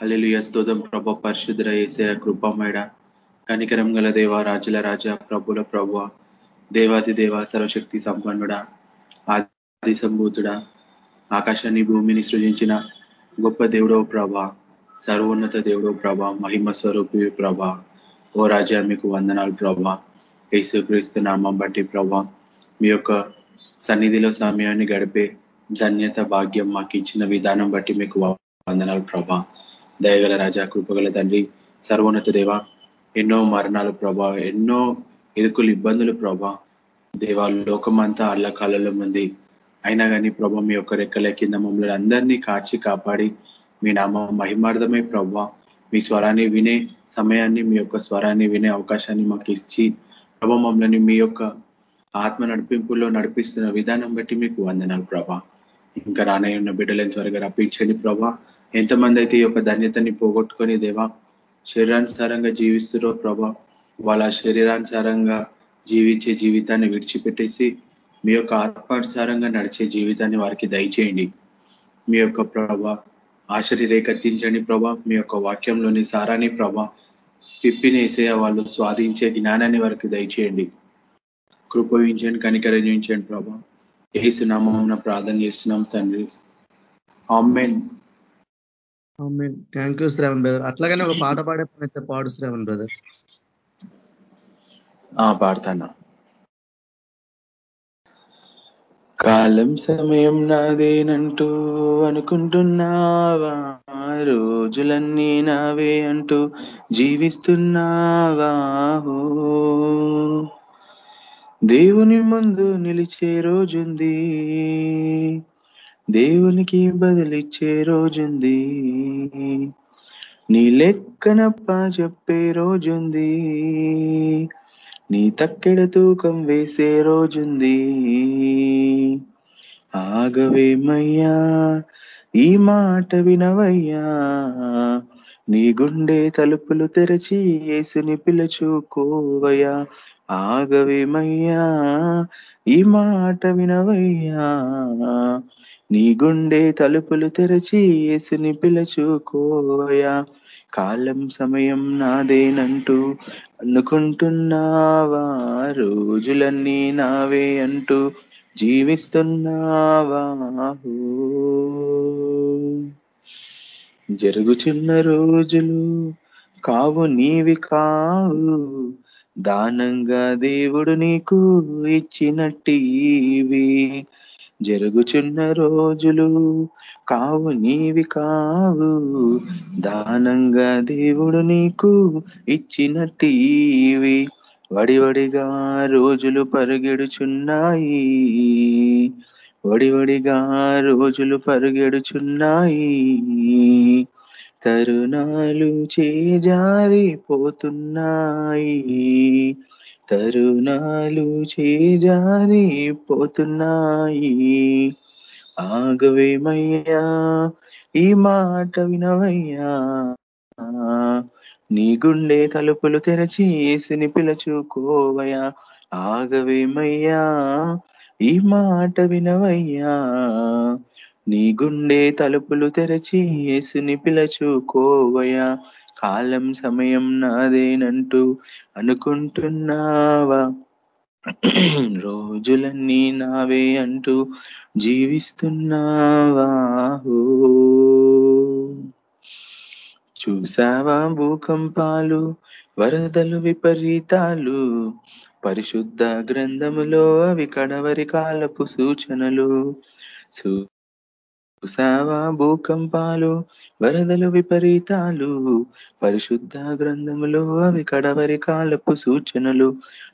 హల్లెలూయ స్తోత్రం ప్రభ పరిశుద్ర ఏసయ కృపమేడ కనికరం గల దేవ రాజుల రాజ ప్రభుల ప్రభు దేవాది దేవ సర్వశక్తి సంపన్నుడ ఆది సంభూతుడ ఆకాశాన్ని భూమిని సృజించిన గొప్ప దేవుడో ప్రభ సర్వోన్నత దేవుడో ప్రభ మహిమ స్వరూపి ప్రభ. ఓ రాజా మీకు వందనాలు ప్రభ. యేసుక్రీస్తు నామం బట్టి ప్రభ మీ యొక్క సన్నిధిలో సమయాన్ని గడిపే ధన్యత భాగ్యం మాకు ఇచ్చిన విధానం బట్టి మీకు వందనాలు ప్రభా. దయగల రాజా కృపగల తండ్రి సర్వోన్నత దేవ ఎన్నో మరణాలు ప్రభా ఎన్నో ఇరుకులు ఇబ్బందులు ప్రభా దేవా లోకమంతా అల్లకాలలో ఉంది. అయినా కానీ ప్రభా మీ యొక్క రెక్కల కింద మమ్మల్ని అందరినీ కాచి కాపాడి మీ నామం మహిమార్థమే ప్రభా మీ స్వరాన్ని వినే సమయాన్ని మీ యొక్క స్వరాన్ని వినే అవకాశాన్ని మాకు ఇచ్చి ప్రభా మమ్మల్ని మీ యొక్క ఆత్మ నడిపింపుల్లో నడిపిస్తున్న విధానం బట్టి మీకు వందనాలు ప్రభా. ఇంకా రానయ్య ఉన్న బిడ్డలను త్వరగా రప్పించండి ప్రభా. ఎంతమంది అయితే ఈ యొక్క ధన్యతని పోగొట్టుకొని దేవా శరీరానుసారంగా జీవిస్తురో ప్రభా వాళ్ళ శరీరానుసారంగా జీవించే జీవితాన్ని విడిచిపెట్టేసి మీ యొక్క ఆత్మానుసారంగా నడిచే జీవితాన్ని వారికి దయచేయండి. మీ యొక్క ప్రభా ఆశని రేకెత్తించండి ప్రభా మీ యొక్క వాక్యంలోని సారాన్ని ప్రభా పిప్పినేసే వాళ్ళు స్వాధించే జ్ఞానాన్ని వారికి దయచేయండి. కృపవించండి కనికరించండి ప్రభా. ఏసునామం ప్రార్థన చేస్తున్నాం తండ్రి. Amen. Thank you Shravan brother. అట్లాగనే ఒక పాట పాడే పని పాడు శ్రావణ్ బ్రదర్. పాడతాను. కాలం సమయం నాదేనంటూ అనుకుంటున్నావా? రోజులన్నీ నావే అంటూ జీవిస్తున్నావా? దేవుని ముందు నిలిచే రోజుంది. దేవునికి బదిలిచ్చే రోజుంది. నీ లెక్కనప్ప చెప్పే రోజుంది. నీ తక్కెడ తూకం వేసే రోజుంది. ఆగవేమయ్యా ఈ మాట వినవయ్యా. నీ గుండె తలుపులు తెరచి ఏసుని పిలచుకోవయ్యా. ఆగవేమయ్యా ఈ మాట వినవయ్యా. నీ గుండె తలుపులు తెరచి యేసుని పిలచుకోయా. కాలం సమయం నాదేనంటూ అనుకుంటున్నావా. రోజులన్నీ నావే అంటూ జీవిస్తున్నావా. జరుగుచున్న రోజులు కావు నీవి కావు. దానంగా దేవుడు నీకు ఇచ్చినట్టివి జరుగుచున్న రోజులు కావు నీవి కావు. దానంగా దేవుడు నీకు ఇచ్చినట్టివి. వడివడిగా రోజులు పరుగెడుచున్నాయి. వడివడిగా రోజులు పరుగెడుచున్నాయి. తరుణాలు చేజారిపోతున్నాయి. తరుణాలు చేజారి పోతున్నాయి. ఆగవేమయ్యా ఈ మాట వినవయ్యా. నీ గుండె తలుపులు తెరచి ఏసుని పిలచుకోవయ్యా. ఆగవేమయ్యా ఈ మాట వినవయ్యా. నీ గుండె తలుపులు తెరచి ఏసుని పిలచుకోవయా కాలం సమయం నాదేనంటూ అనుకుంటున్నావా? రోజులన్నీ నావే అంటూ జీవిస్తున్నావాహో చూసావా భూకంపాలు వరదలు విపరీతాలు? పరిశుద్ధ గ్రంథములో అవి కడవరి కాలపు సూచనలు. సావా భూకంపాలు వరదలు విపరీతాలు పరిశుద్ధ గ్రంథములో అవి కడవరి కాలపు సూచనలు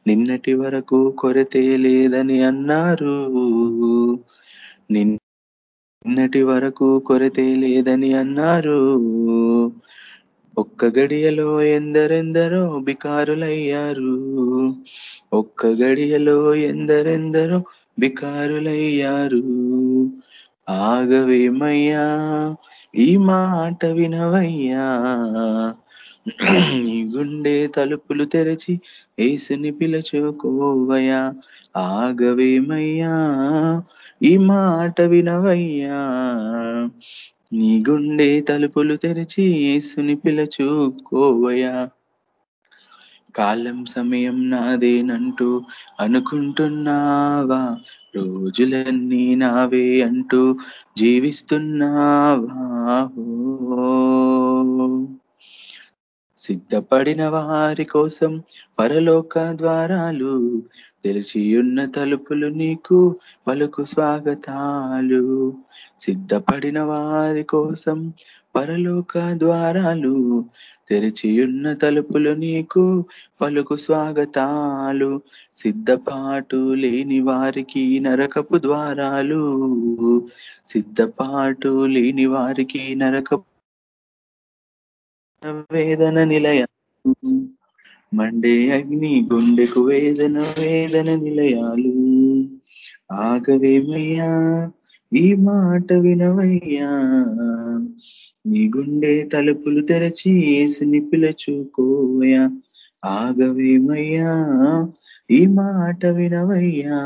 నిన్నటి వరకు కొరతే లేదని అన్నారు. నిన్నటి వరకు కొరతే లేదని అన్నారు. ఒక్క గడియలో ఎందరెందరో బికారులయ్యారు. ఒక్క గడియలో ఎందరెందరో బికారులయ్యారు. ఆగవేమయ్యా? ఈ మాట వినవయ్యా? నీ గుండె తలుపులు తెరచి ఏసుని పిలచుకోవయ్యా. ఆగవేమయ్యా? ఈ మాట వినవయ్యా? నీ గుండె తలుపులు తెరిచి ఏసుని పిలచుకోవయా కాలం సమయం నాదేనంటూ అనుకుంటున్నావా? రోజులన్నీ నావే అంటూ జీవిస్తున్నావా? సిద్ధపడిన వారి కోసం పరలోక ద్వారాలు తెరిచియున్న తలుపులు నీకు పలుకు స్వాగతాలు. సిద్ధపడిన వారి కోసం పరలోక ద్వారాలు తెరిచియున్న తలుపులు నీకు పలుకు స్వాగతాలు. సిద్ధపాటు లేని వారికి నరకపు ద్వారాలు. సిద్ధపాటు లేని వారికి నరకపు వేదన నిలయ. మండే అగ్ని గుండెకు వేదన వేదన నిలయాలు. ఆగవేమయ్యా ఈ మాట వినవయ్యా. నీ గుండె తలుపులు తెరచి యేసుని పిలచుకోవయ్యా ఆగవేమయ్యా. ఈ మాట వినవయ్యా.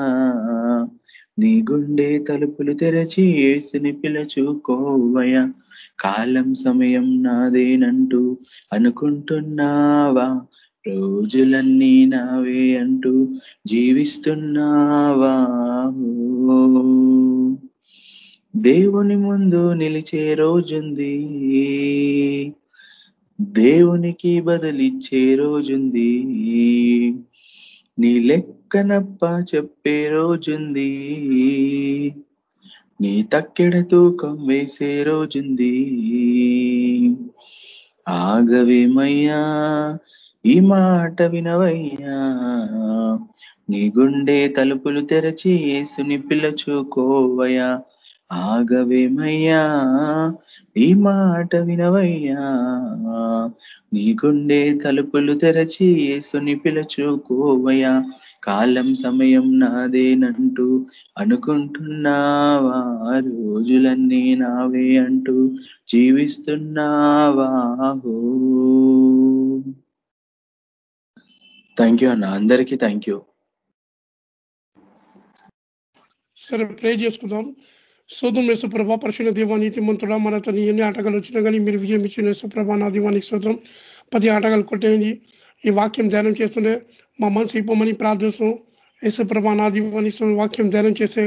నీ గుండె తలుపులు తెరచి యేసుని పిలచుకోవయ్యా. కాలం సమయం నాదేనంటూ అనుకుంటున్నావా. రోజులన్నీ నావే అంటూ జీవిస్తున్నావా. ఓ. దేవుని ముందు నిలిచే రోజుంది. దేవునికి బదిలిచ్చే రోజుంది. నీ లెక్కనప్ప చెప్పే రోజుంది. నీ తక్కెడ తూకం వేసే రోజుంది. ఆగవేమయ్యా ఈ మాట వినవయ్యా. నీ గుండె తలుపులు తెరచి యేసుని పిలచుకోవయ్యా. ఆగవేమయ్యా? ఈ మాట వినవయ్యా. నీ గుండె తలుపులు తెరచి ఏసుని పిలచుకోవయ్యా. కాలం సమయం నాదేనంటూ అనుకుంటున్నావా? రోజులన్నీ నావే అంటూ జీవిస్తున్నావాహో థ్యాంక్ యూ అన్న అందరికీ థ్యాంక్ యూ సరే ప్రే చేసుకుందాం. శోధం యేసుప్రభ పరిశుభ్ర దేవా నీతి మన తను ఎన్ని ఆటగాలు వచ్చినా కానీ మీరు విజయం ఇచ్చిన యేసుప్రభ నా దీవానికి శోధం పది ఆటగాలు కొట్టేయండి ఈ వాక్యం ధ్యానం చేస్తుండే మా మనసు ఇవ్వమని ప్రార్థిస్తాం యేసుప్రభ నా దీవానికి వాక్యం ధ్యానం చేసే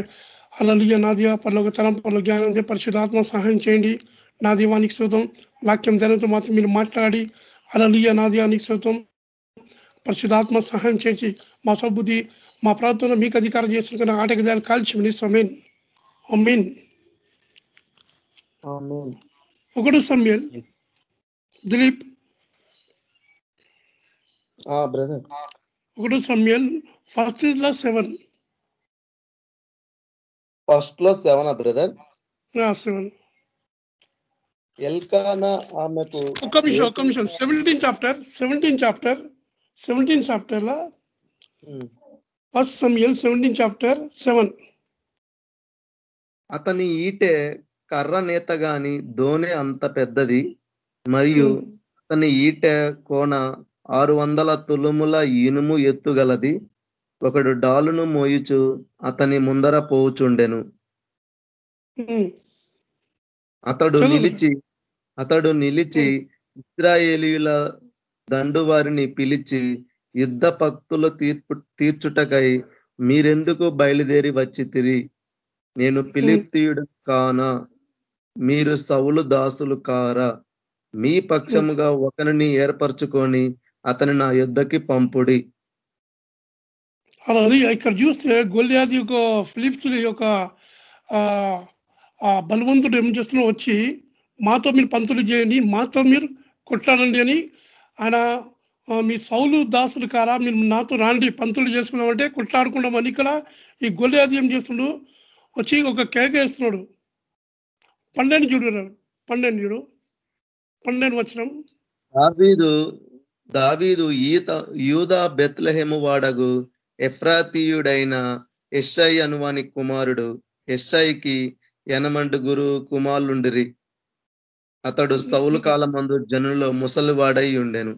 అలలియ నాదియ పర్లోక తరం పర్లో జ్ఞానం పరిశుధాత్మ సహాయం చేయండి నా దీవానికి శోధం వాక్యం ధ్యానంతో మాత్రం మీరు మాట్లాడి అలలియ నాదియానికి శోధం పరిశుధాత్మ సహాయం చేసి మా సబుద్ధి మా ప్రాంతంలో మీకు అధికారం చేస్తున్న ఆటగాలు కాల్చి సమీన్ అమ్మీన్ ఒకటి సమయల్. దిలీప్. బ్రదర్ ఒకటి సమయల్. ఫస్ట్లో సెవెన్ ఫస్ట్లో సెవెన్ బ్రదర్ సెవెన్ ఎల్కానా ఆమెకు ఒక్క నిమిషం ఒక్క నిమిషం. Seventeen chapter seventeen chapter seventeen చాప్టర్లో. First Samuel seventeen chapter seven అతని ఈటె కర్ర నేత గాని దోణి అంత పెద్దది. మరియు అతని ఈటె కోన ఆరు వందల తులుముల ఇనుము ఎత్తుగలది ఒకడు డాలును మోయుచు అతని ముందర పోవుచుండెను. అతడు. నిలిచి అతడు నిలిచి ఇస్రాయేలీయుల దండు వారిని పిలిచి యుద్ధ భక్తుల తీర్పు తీర్చుటకై మీరెందుకు బయలుదేరి వచ్చి తిరి నేను పిలిప్తియుడు కానా మీరు సౌలు దాసులు కారా? మీ పక్షముగా ఒకరిని ఏర్పరచుకొని అతని నా యుద్ధకి పంపుడి. అలా ఇక్కడ చూస్తే గొల్లియాది యొక్క ఫిలిప్స్ యొక్క బలవంతుడు ఏం చేస్తున్నా వచ్చి మాతో మీరు పంతులు చేయండి మాతో మీరు కొట్లాడండి అని ఆయన మీ సౌలు దాసులు కారా? మీరు నాతో రాండి పంతులు చేసుకున్నామంటే కొట్లాడుకున్నామని ఇక్కడ ఈ గొల్లియాది ఏం చేస్తుండు? వచ్చి ఒక కేక వేస్తున్నాడు. పన్నెండు చూడు పన్నెండు చూడు. పన్నెండు వచ్చినాం దావీదు దావీదు ఈత యూదా బెత్లహెము వాడగు ఎఫ్రాతీయుడైన ఎస్ఐ అనువాని కుమారుడు. ఎస్ఐకి ఎనమండుగురు కుమారులుండిరి. అతడు సౌలు కాలమందు జనుల్లో ముసలివాడై ఉండెను.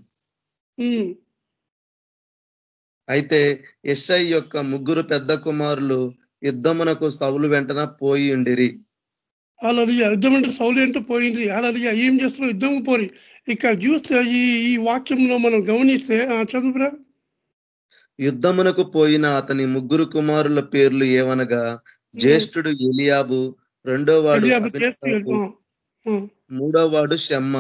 అయితే ఎస్ఐ యొక్క ముగ్గురు పెద్ద కుమారులు యుద్ధమునకు సౌలు వెంటన పోయి ఉండిరి అలలియ యుద్ధం అంటే సౌలు ఏంటో పోయింది అలలియ ఏం చేస్తున్నావు? యుద్ధం పోరి ఇక్కడ చూస్తే ఈ ఈ వాక్యంలో మనం గమనిస్తే చదువురా. యుద్ధమునకు పోయిన అతని ముగ్గురు కుమారుల పేర్లు ఏవనగా జ్యేష్ఠుడు ఎలియాబు రెండో వాడు మూడో వాడు షమ్మ.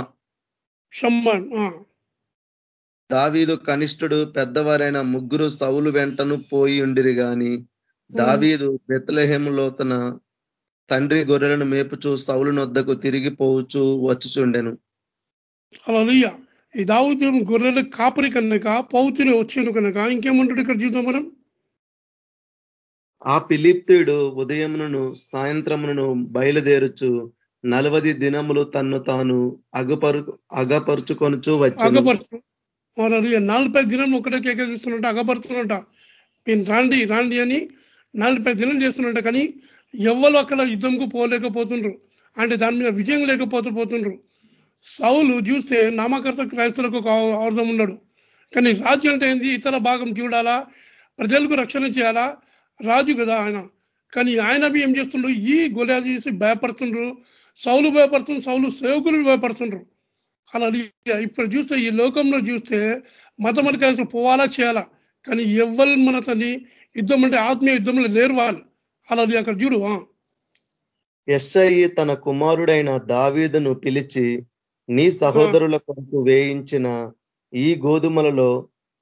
దావీదు కనిష్ఠుడు పెద్దవారైన ముగ్గురు సౌలు వెంటను పోయి ఉండిరి గాని దావీదు బెత్తలహేములో తన తండ్రి గొర్రెలను మేపుచు సౌలు నొద్దకు తిరిగి పోవచ్చు వచ్చుచుండెను. అలా ఈ దావుతు గొర్రెల కాపరి కనుక పౌతుని వచ్చాను కనుక ఇంకేమంటాడు ఇక్కడ చూద్దాం మనం? ఆ పిలిప్తుడు ఉదయమును సాయంత్రమును బయలుదేరుచు నలవది దినములు తన్ను తాను అగపరు అగపరుచుకొనుచు వచ్చి నలభై దినం ఒకటే కేకేస్తున్నట్ట అగపరుస్తున్నట్ట నేను రాండి రాండి అని నలభై దినం చేస్తున్నట్ట కానీ ఎవరు అక్కడ యుద్ధంకు పోలేకపోతుండ్రు. అంటే దాని మీద విజయం లేకపోతూ పోతుండ్రు. సౌలు చూస్తే నామకర్త క్రైస్తవులకు ఒక అర్థం ఉన్నాడు. కానీ రాజు అంటే ఏంది? ఇతర భాగం చూడాలా? ప్రజలకు రక్షణ చేయాలా? రాజు కదా ఆయన. కానీ ఆయన ఏం చేస్తుండ్రు? ఈ గొలియాది చేసి భయపడుతుండ్రు. సౌలు భయపడుతుంది సౌలు సేవకులు భయపడుతుండ్రు. అలా ఇప్పుడు చూస్తే ఈ లోకంలో చూస్తే మతం కలిసి పోవాలా చేయాలా? కానీ ఎవరు మన తని యుద్ధం అంటే ఆత్మీయ యుద్ధంలో లేరు వాళ్ళు అలా అక్కడ చూడు ఎస్ఐ తన కుమారుడైన దావీదును పిలిచి నీ సహోదరుల కొరకు వేయించిన ఈ గోధుమలలో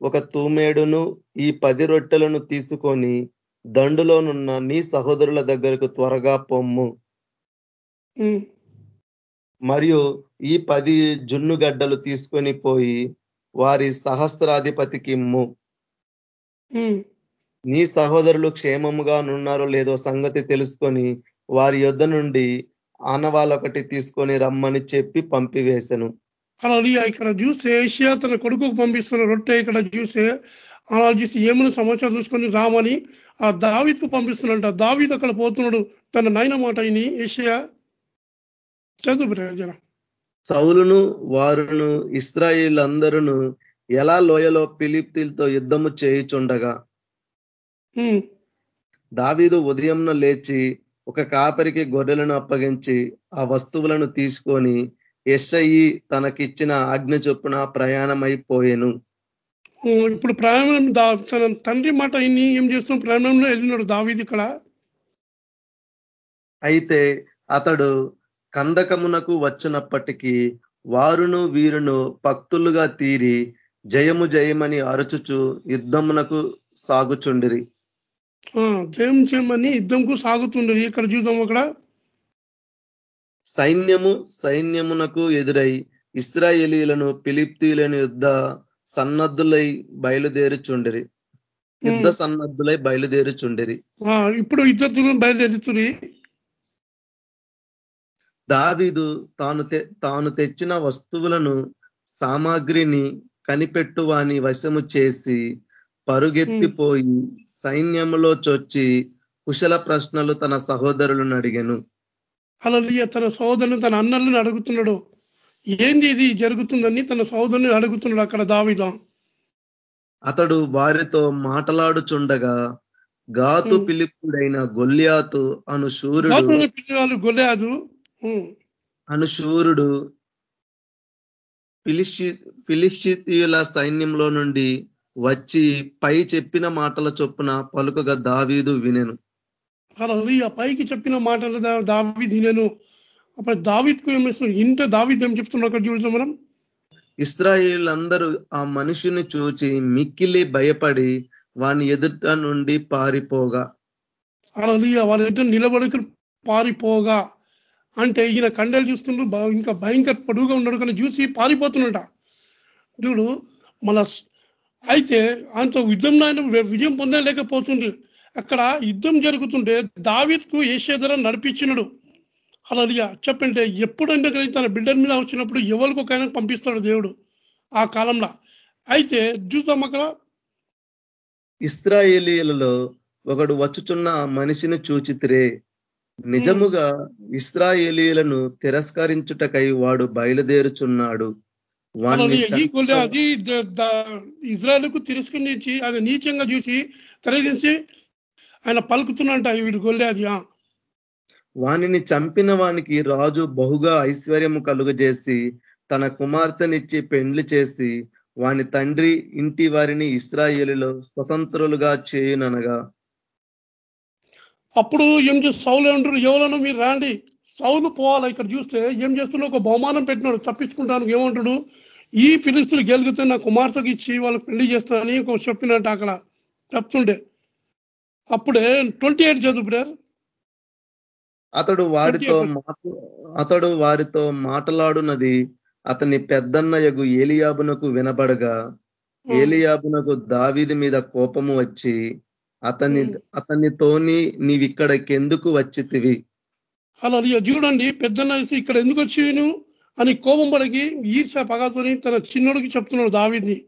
ఒక తూమేడును ఈ పది రొట్టెలను తీసుకొని దండులోనున్న నీ సహోదరుల దగ్గరకు త్వరగా పొమ్ము. మరియు ఈ పది జున్ను గడ్డలు తీసుకొని పోయి వారి సహస్రాధిపతికి ఇమ్ము. నీ సహోదరులు క్షేమముగా నున్నారో లేదో సంగతి తెలుసుకొని వారి యొద్ధ నుండి ఆనవాళ్ళు ఒకటి తీసుకొని రమ్మని చెప్పి పంపివేశను అలా ఇక్కడ చూస్తే ఏషియా తన కొడుకుకు పంపిస్తున్న రొట్టె ఇక్కడ చూస్తే అలా చూసి ఏమైనా సమాచారం చూసుకొని రామని ఆ దావిద్కు పంపిస్తున్నట. దావిద్ అక్కడ పోతున్నాడు. తన నైన మాట అయిని ఏషియా చదువు సౌలును వారును ఇస్రాయిల్ అందరూ ఎలా లోయలో పిలిప్తిలతో యుద్ధము చేయుచుండగా దావీదు ఉదయంన లేచి ఒక కాపరికి గొర్రెలను అప్పగించి ఆ వస్తువులను తీసుకొని ఎస్ఐ తనకిచ్చిన ఆజ్ఞ చొప్పున ప్రయాణమైపోయాను ఇప్పుడు ప్రయాణం తన తండ్రి మాట ఇన్ని ఏం చేస్తున్న ప్రయాణంలో వెళ్ళినాడు దావీది ఇక్కడ. అయితే అతడు కందకమునకు వచ్చినప్పటికీ వారును వీరును భక్తులుగా తీరి జయము జయమని అరచుచు యుద్ధమునకు సాగుచుండిరి. జయం చేయమని యుద్ధంకు సాగుతుండేది ఇక్కడ చూద్దాం అక్కడ. సైన్యము సైన్యమునకు ఎదురై ఇస్రాయేలీలను పిలిప్తీలను యుద్ధ సన్నద్ధులై బయలుదేరుచుండిరి. యుద్ధ సన్నద్ధులై బయలుదేరుచుండిరి. ఇప్పుడు ఇద్దరు బయలుదేరుతుంది దావీదు తాను తాను తెచ్చిన వస్తువులను సామాగ్రిని కనిపెట్టువాని వశము చేసి పరుగెత్తిపోయి సైన్యములో చొచ్చి కుశల ప్రశ్నలు తన సహోదరులను అడిగాను. అలా తన సహోదరుని తన అన్నలను అడుగుతున్నాడు. ఏంది ఇది జరుగుతుందని తన సహోదరుని అడుగుతున్నాడు అక్కడ దావిదా. అతడు వారితో మాట్లాడుచుండగా గాతు పిలుపుడైన గొల్యాతు అను శూరుడు గొల్యాదు అను శూరుడు పిలిషి ఫిలిషితీయుల సైన్యంలో నుండి వచ్చి పై చెప్పిన మాటల చొప్పున పలుకగా దావీదు వినెను. పైకి చెప్పిన మాటలు దావి వినెను. అప్పుడు దావిద్కు ఏం చేస్తున్నాడు? ఇంత దావిద్ ఏం చెప్తున్నాడు అక్కడ చూసాం మనం? ఇస్రాయిల్ అందరూ ఆ మనిషిని చూచి మిక్కిలి భయపడి వాని ఎదుట నుండి పారిపోగా. అలా వాళ్ళ ఎదుట నిలబడికి పారిపోగా. అంటే ఈయన కండలు చూస్తుండ్రు ఇంకా భయంకర పొడుగుగా ఉన్నాడు కానీ చూసి పారిపోతున్నట చూడు మన అయితే ఆయనతో యుద్ధం ఆయన విజయం పొందలేకపోతుంది అక్కడ యుద్ధం జరుగుతుంటే దావిత్కు ఏషేధర నడిపించినడు. అలా చెప్పంటే ఎప్పుడంటే కానీ తన బిడ్డల మీద వచ్చినప్పుడు ఎవరికి ఒక పంపిస్తాడు దేవుడు ఆ కాలంలో? అయితే చూద్దాం అక్కడ ఇస్రాయేలీలలో ఒకడు వచ్చుచున్న మనిషిని చూచితిరే. నిజముగా ఇస్రాయేలీలను తిరస్కరించుటకై వాడు బయలుదేరుచున్నాడు. అది ఇజ్రాయల్కు తిరస్కరించి అది నీచంగా చూసి తరలించి ఆయన పలుకుతున్నంట వీడు అది వానిని చంపిన వానికి రాజు బహుగా ఐశ్వర్యము కలుగజేసి తన కుమార్తెనిచ్చి పెండ్లి చేసి వాని తండ్రి ఇంటి వారిని ఇస్రాయేలులో స్వతంత్రులుగా చేయుననగా. అప్పుడు ఏం చేసి సౌలు ఎవరన్నా మీరు రాండి. సౌలు పోవాలి. ఇక్కడ చూస్తే ఏం చేస్తున్నా ఒక బహుమానం పెట్టినాడు. తప్పించుకుంటాను ఏమంటాడు? ఈ పిలుస్తులు గెలిగితే నా కుమార్తెకి ఇచ్చి వాళ్ళకి పెళ్ళి చేస్తానని చెప్పినట్టు అక్కడ చెప్తుండే. అప్పుడే ట్వంటీ ఎయిట్ చదువు బ్రదర్. అతడు వారితో అతడు వారితో మాట్లాడునది అతని పెద్దన్నయగు ఏలియాబునకు వినబడగా ఏలియాబునకు దావీది మీద కోపము వచ్చి అతని అతనితోని నీవిక్కడికెందుకు వచ్చితివి? అలా చూడండి పెద్ద ఇక్కడ ఎందుకు వచ్చి అని కోపం పడికి ఈర్ష పగతోని తన చిన్నోడికి చెప్తున్నాడు దావిది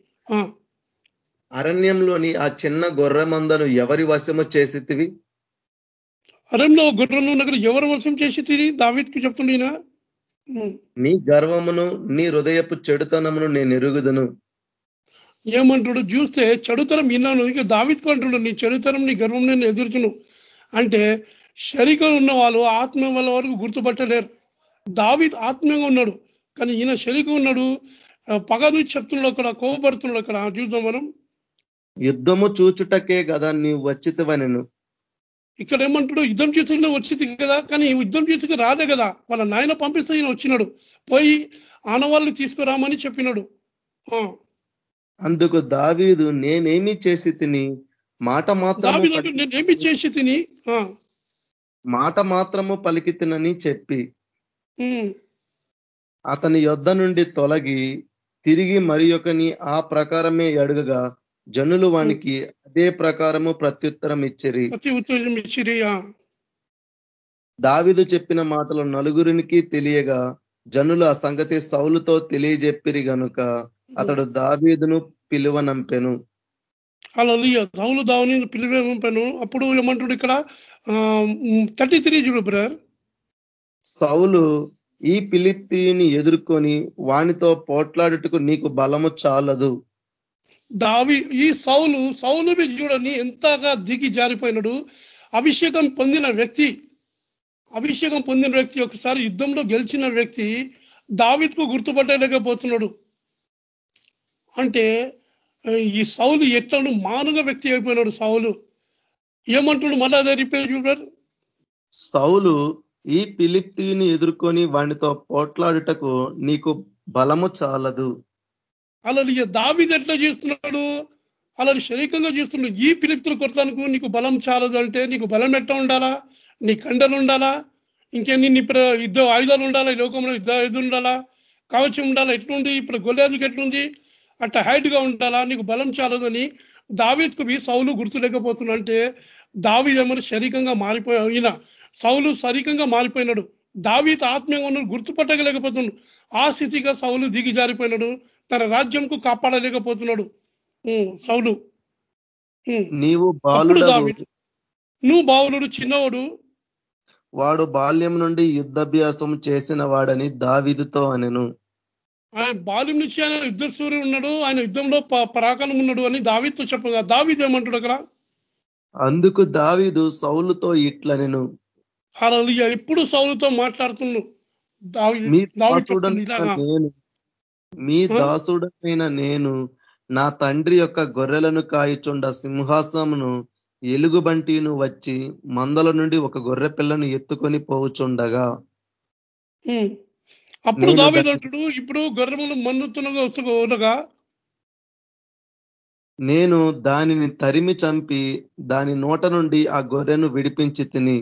అరణ్యంలోని ఆ చిన్న గొర్రె మందను ఎవరి వశము చేసితివి? అరణ్యంలో గుర్రను నగర ఎవరు వశం చేసి తిరిగి దావిద్కి చెప్తుండీనా నీ గర్వమును నీ హృదయపు చెడుతనమును నేను ఎరుగుదును. ఏమంటాడు? చూస్తే చెడుతరం విన్నాను. ఇక దావిత్కు అంటున్నాడు నీ చెడుతరం నీ గర్వం నేను ఎదుర్చును. అంటే శరీరం ఉన్న వాళ్ళు ఆత్మ వాళ్ళ వరకు గుర్తుపట్టలేరు. దావిత్ ఆత్మీయంగా ఉన్నాడు కానీ ఈయన శరీరం ఉన్నాడు. ఆ, పగ నుంచి చెప్తున్నాడు అక్కడ కోపడుతున్నాడు అక్కడ చూద్దాం మనం. యుద్ధము చూచుటకే కదా నీవు వచ్చితివనెను. ఇక్కడ ఏమంటాడు యుద్ధం చేసుకునే వచ్చింది కదా కానీ యుద్ధం చేసుకు రాదే కదా. వాళ్ళ నాయన పంపిస్తే ఈయన వచ్చినాడు. పోయి ఆనవాళ్ళని తీసుకురామని చెప్పినాడు. అందుకు దావీదు నేనేమి చేసి తిని మాట మాత్రము దావీదు అంటాడు, నేను ఏమి చేసి తిని మాట మాత్రము పలికితినని చెప్పి అతని యొద్ద నుండి తొలగి తిరిగి మరి ఒకని ఆ ప్రకారమే అడుగగా జనులు వానికి అదే ప్రకారము ప్రత్యుత్తరం ఇచ్చిరి. దావిదు చెప్పిన మాటలు నలుగురికి తెలియగా జనులు ఆ సంగతి సౌలుతో తెలియజెప్పిరి గనుక అతడు దావీదును పిలువనంపెను. అలా దౌలు దావుని పిలివేంపాను అప్పుడు ఏమంటాడు ఇక్కడ? థర్టీ త్రీ చూడు బ్రదర్. సౌలు ఈ పిలిప్తిని ఎదుర్కొని వానితో పోట్లాడుటకు నీకు బలము చాలదు. దావి ఈ సౌలు సౌలు చూడండి ఎంతగా దిగి జారిపోయినాడు. అభిషేకం పొందిన వ్యక్తి అభిషేకం పొందిన వ్యక్తి ఒకసారి యుద్ధంలో గెలిచిన వ్యక్తి దావిత్కు గుర్తుపట్టలేకపోతున్నాడు. అంటే ఈ సౌలు ఎట్లను మానుగ వ్యక్తి అయిపోయినాడు సౌలు. ఏమంటున్నాడు మళ్ళా అదే రిపేర్ చూడారు సౌలు ఈ పిలిప్తిని ఎదుర్కొని వానితో పోట్లాడుటకు నీకు బలము చాలదు. అలా దావిది ఎట్లా చేస్తున్నాడు? అలా శరీరంగా చేస్తున్నాడు. ఈ పిలిప్తులు కొడతానికి నీకు బలం చాలదు అంటే నీకు బలం ఎట్లా ఉండాలా? నీ కండలు ఉండాలా? ఇంకేంది? నీ యుద్ధ ఆయుధాలు ఉండాలా? ఈ లోకంలో యుద్ధ ఆయుధం ఉండాలా? కవచం ఉండాలా? ఎట్లుంది? ఇప్పుడు గొల్లేదుకి ఎట్లుంది? అట్ట హైట్గా ఉండాలా? నీకు బలం చాలదు అని దావీద్కు బి సౌలు గుర్తులేకపోతున్నా అంటే దావి ఏమన్నా శరీరంగా మారిపోయా? ఈయన సౌలు శరీరంగా మారిపోయినాడు. దావీత్ ఆత్మీయంగా ఉన్నాడు గుర్తుపట్టగలేకపోతున్నాడు. ఆ స్థితిగా సౌలు దిగి జారిపోయినాడు. తన రాజ్యంకు కాపాడలేకపోతున్నాడు. సౌలు. నీవు దావీదు నువ్వు బావులుడు చిన్నవాడు. వాడు బాల్యం నుండి యుద్ధాభ్యాసం చేసిన వాడని దావీదుతో అనెను. ఆయన బాల్యం నుంచి ఆయన యుద్ధ సూర్యుడు ఉన్నాడు. ఆయన యుద్ధంలో పరాకాలం ఉన్నాడు అని దావీతో చెప్పగా దావీదు ఏమంటాడు అక్కడ? అందుకు దావీదు సౌలుతో ఇట్లనెను. అలా ఎప్పుడు సౌలుతో మాట్లాడుతున్నాడు దావీ మీ ఇలాగా. నేను నా తండ్రి యొక్క గొర్రెలను కాయచుండ సింహాసమును ఎలుగుబంటిను వచ్చి మందల నుండి ఒక గొర్రె పిల్లను ఎత్తుకొని పోవుచుండగా. అప్పుడు నేను దావీదు దాన్ని- అంటాడు ఇప్పుడు గర్రములు మన్నుతున్నగా నేను దానిని తరిమి చంపి దాని నోట నుండి ఆ గొర్రెను విడిపించి తిని